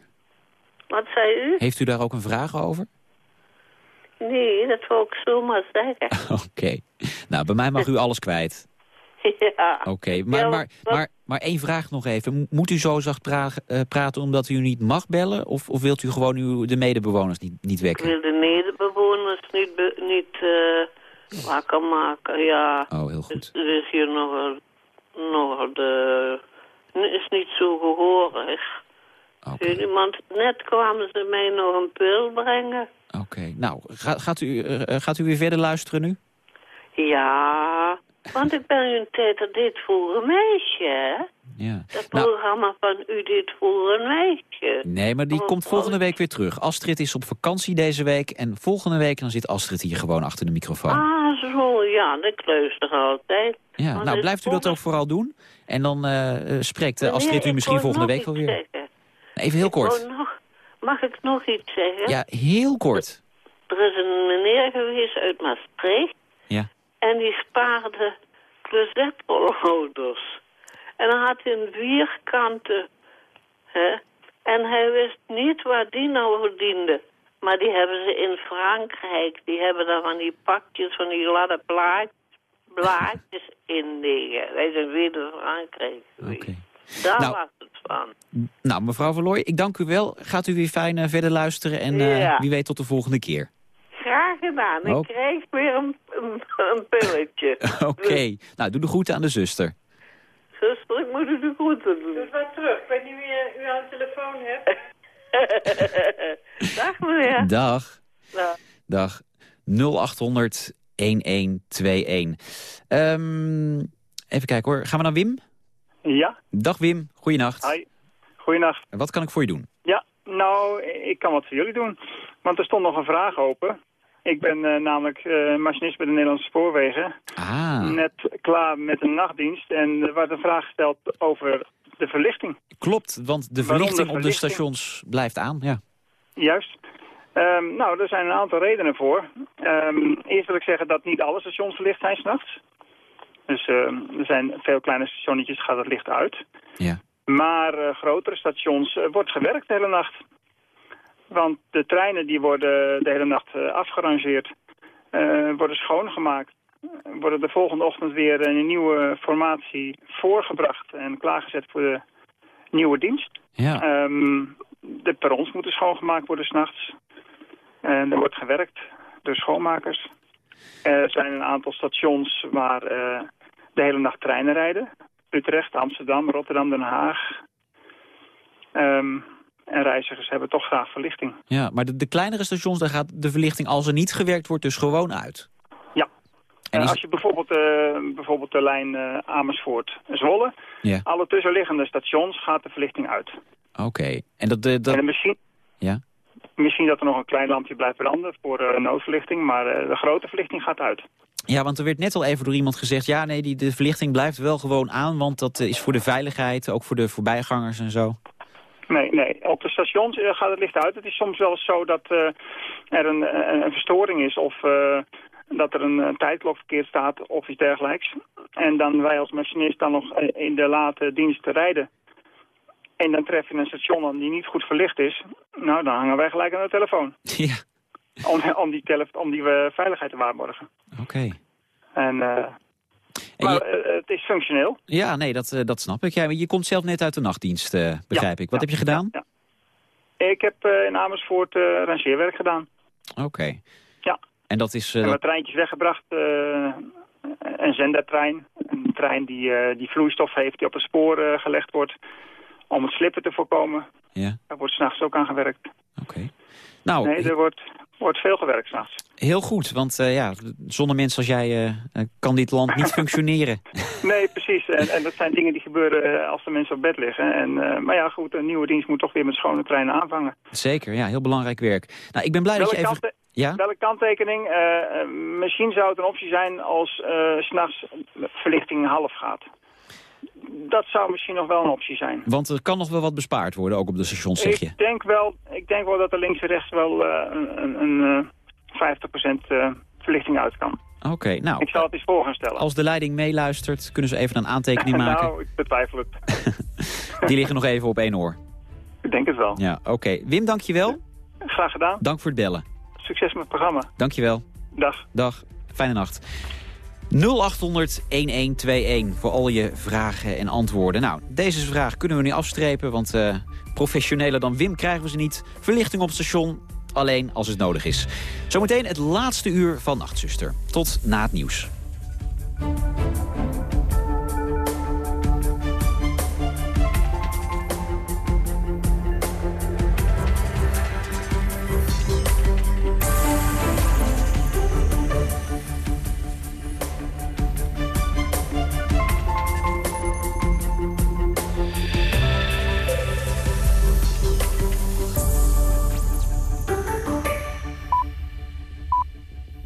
Speaker 19: Wat zei u?
Speaker 3: Heeft u daar ook een vraag over?
Speaker 19: Nee, dat wou ik zomaar zeggen.
Speaker 3: Oké. Nou, bij mij mag u alles kwijt.
Speaker 19: ja.
Speaker 3: Oké, maar,
Speaker 19: Ja,
Speaker 3: maar,
Speaker 19: wat-
Speaker 3: maar, maar één vraag nog even. Mo- Moet u zo zacht pra- eh, praten omdat u niet mag bellen? Of, of wilt u gewoon uw, de medebewoners niet, niet
Speaker 19: Ik
Speaker 3: wekken?
Speaker 19: wil de medebewoners niet, niet eh, wakker maken, ja.
Speaker 3: Oh, heel goed.
Speaker 19: Er is hier nog, een- nog de... is niet zo gehoorig. Okay. Iemand, net kwamen ze mij nog een pil brengen.
Speaker 3: Oké, nou, ga- gaat, u, eh, gaat u weer verder luisteren nu?
Speaker 19: Ja, want ik ben een tijd dat dit voor een meisje?
Speaker 3: Ja.
Speaker 19: Dat
Speaker 3: Nou,
Speaker 19: programma van u dit voor een meisje.
Speaker 3: nee, maar die
Speaker 19: Oh,
Speaker 3: komt volgende week weer terug. Astrid is op vakantie deze week. En volgende week dan zit Astrid hier gewoon achter de microfoon.
Speaker 19: Ah, zo, ja, ik luister altijd.
Speaker 3: ja,
Speaker 19: Want
Speaker 3: nou, blijft u dat ook vooral doen? En dan eh, eh, spreekt eh, Astrid u misschien volgende week wel weer.
Speaker 19: zeggen.
Speaker 3: Even heel
Speaker 19: Ik
Speaker 3: kort.
Speaker 19: nog- mag ik nog iets zeggen?
Speaker 3: Ja, heel kort.
Speaker 19: Er is een meneer geweest uit Maastricht. En die spaarde closetrolhouders. En dan had hij een vierkante. Hè? En hij wist niet waar die nou voor diende. Maar die hebben ze in Frankrijk. Die hebben daar van die pakjes, van die ladde blaad, blaadjes in liggen. Wij zijn weer in Frankrijk geweest. Daar
Speaker 3: Nou.
Speaker 19: was het van.
Speaker 3: Nou, mevrouw Verlooy, ik dank u wel. Gaat u weer fijn eh, verder luisteren en eh,
Speaker 19: Ja.
Speaker 3: wie weet tot de volgende keer.
Speaker 19: Graag gedaan. Ik
Speaker 3: Oh.
Speaker 19: krijg weer een, een, een pilletje.
Speaker 3: Oké, nou doe de groeten aan de zuster.
Speaker 19: Zuster, ik moet u de groeten doen.
Speaker 15: Doe maar terug. Ik weet niet wie eh, u aan de telefoon hebt.
Speaker 19: Dag meneer.
Speaker 3: Dag.
Speaker 19: Dag.
Speaker 3: Dag. 0800 1121. Ehm, even kijken hoor. Gaan we naar Wim?
Speaker 20: Ja,
Speaker 3: Dag Wim, goeienacht.
Speaker 20: hi. Goeienacht.
Speaker 3: Wat kan ik voor je doen?
Speaker 20: Ja, nou, ik kan wat voor jullie doen. Want er stond nog een vraag open. Ik ben eh, namelijk eh, machinist bij de Nederlandse Spoorwegen.
Speaker 3: Ah,
Speaker 20: Net klaar met een nachtdienst. En er werd een vraag gesteld over de verlichting.
Speaker 3: klopt, want de verlichting op de stations blijft aan. Ja.
Speaker 20: Juist. Ehm, nou, er zijn een aantal redenen voor. Ehm, eerst wil ik zeggen dat niet alle stations verlicht zijn s'nachts. Dus ehm, er zijn veel kleine stationnetjes, gaat het licht uit.
Speaker 3: Ja.
Speaker 20: Maar eh, grotere stations wordt gewerkt de hele nacht. Want de treinen die worden de hele nacht eh, afgerangeerd, eh, worden schoongemaakt. Worden de volgende ochtend weer in een nieuwe formatie voorgebracht en klaargezet voor de nieuwe dienst.
Speaker 3: Ja.
Speaker 20: Ehm, de perrons moeten schoongemaakt worden s'nachts. En er wordt gewerkt door schoonmakers. Er zijn een aantal stations waar eh, de hele nacht treinen rijden. Utrecht, Amsterdam, Rotterdam, Den Haag. Ehm, en reizigers hebben toch graag verlichting.
Speaker 3: ja, maar de, de kleinere stations, daar gaat de verlichting als er niet gewerkt wordt dus gewoon uit.
Speaker 20: Ja.
Speaker 3: En
Speaker 20: Eh,
Speaker 3: is-
Speaker 20: als je bijvoorbeeld, eh, bijvoorbeeld de lijn eh, Amersfoort-Zwolle...
Speaker 3: Ja.
Speaker 20: alle tussenliggende stations gaat de verlichting uit.
Speaker 3: Oké, en dat... De, dat...
Speaker 20: En misschien,
Speaker 3: Ja?
Speaker 20: misschien dat er nog een klein lampje blijft branden voor noodverlichting... maar de grote verlichting gaat uit.
Speaker 3: Ja, want er werd net al even door iemand gezegd... ja, nee, die, de verlichting blijft wel gewoon aan... want dat is voor de veiligheid, ook voor de voorbijgangers en zo.
Speaker 20: Nee, nee. Op de stations eh, gaat het licht uit. Het is soms wel eens zo dat eh, er een, een, een verstoring is of eh, dat er een, tijdklok verkeerd staat of iets dergelijks. En dan wij als machinist dan nog in de late dienst rijden. En dan tref je een station aan die niet goed verlicht is. Nou, dan hangen wij gelijk aan de telefoon.
Speaker 3: Ja.
Speaker 20: Om, om die, tele om die veiligheid te waarborgen.
Speaker 3: Oké.
Speaker 20: En,
Speaker 3: En
Speaker 20: maar
Speaker 3: je-
Speaker 20: eh, het is functioneel.
Speaker 3: Ja, nee, dat, eh, dat snap ik. Ja, je komt zelf net uit de nachtdienst, eh, begrijp ik. Wat heb je gedaan?
Speaker 20: Ik heb in Amersfoort rangeerwerk gedaan.
Speaker 3: Oké.
Speaker 20: Ja.
Speaker 3: En dat is...
Speaker 20: En wat treintjes weggebracht. een zendertrein. Een trein die, die vloeistof heeft die op het spoor gelegd wordt. Om het slippen te voorkomen.
Speaker 3: Ja.
Speaker 20: Daar wordt s'nachts ook aan gewerkt.
Speaker 3: Nou,
Speaker 20: nee, er wordt, wordt veel gewerkt s'nachts.
Speaker 3: Heel goed, want eh, ja, zonder mensen als jij eh, eh, kan dit land niet functioneren.
Speaker 20: Nee, precies. En, en dat zijn dingen die gebeuren als de mensen op bed liggen. En, maar ja, goed, een nieuwe dienst moet toch weer met schone treinen aanvangen.
Speaker 3: Zeker, ja, heel belangrijk werk. Nou, ik ben blij dat je even... Ja?
Speaker 20: Welke kanttekening? misschien zou het een optie zijn als s s'nachts verlichting half gaat. Dat zou misschien nog wel een optie zijn.
Speaker 3: Want er kan nog wel wat bespaard worden, ook op de stations, zeg je.
Speaker 20: Ik denk wel, ik denk wel dat er links en rechts wel een, een, 50% eh, verlichting uit kan.
Speaker 3: Oké, nou,
Speaker 20: Ik zal het eens voor gaan stellen.
Speaker 3: als de leiding meeluistert, kunnen ze even een aantekening maken.
Speaker 20: nou, ik betwijfel het.
Speaker 3: Die liggen nog even op één oor.
Speaker 20: Ik denk het wel.
Speaker 3: Ja, oké. Wim, dankjewel.
Speaker 20: Graag gedaan.
Speaker 3: Dank voor het bellen.
Speaker 20: Succes met het programma.
Speaker 3: Dankjewel.
Speaker 20: Dag.
Speaker 3: Dag. Fijne nacht. 0800 1121 voor al je vragen en antwoorden. Nou, deze vraag kunnen we nu afstrepen, want eh, professioneler dan Wim krijgen we ze niet. Verlichting op station, alleen als het nodig is. Zometeen het laatste uur van Nachtzuster. Tot na het nieuws.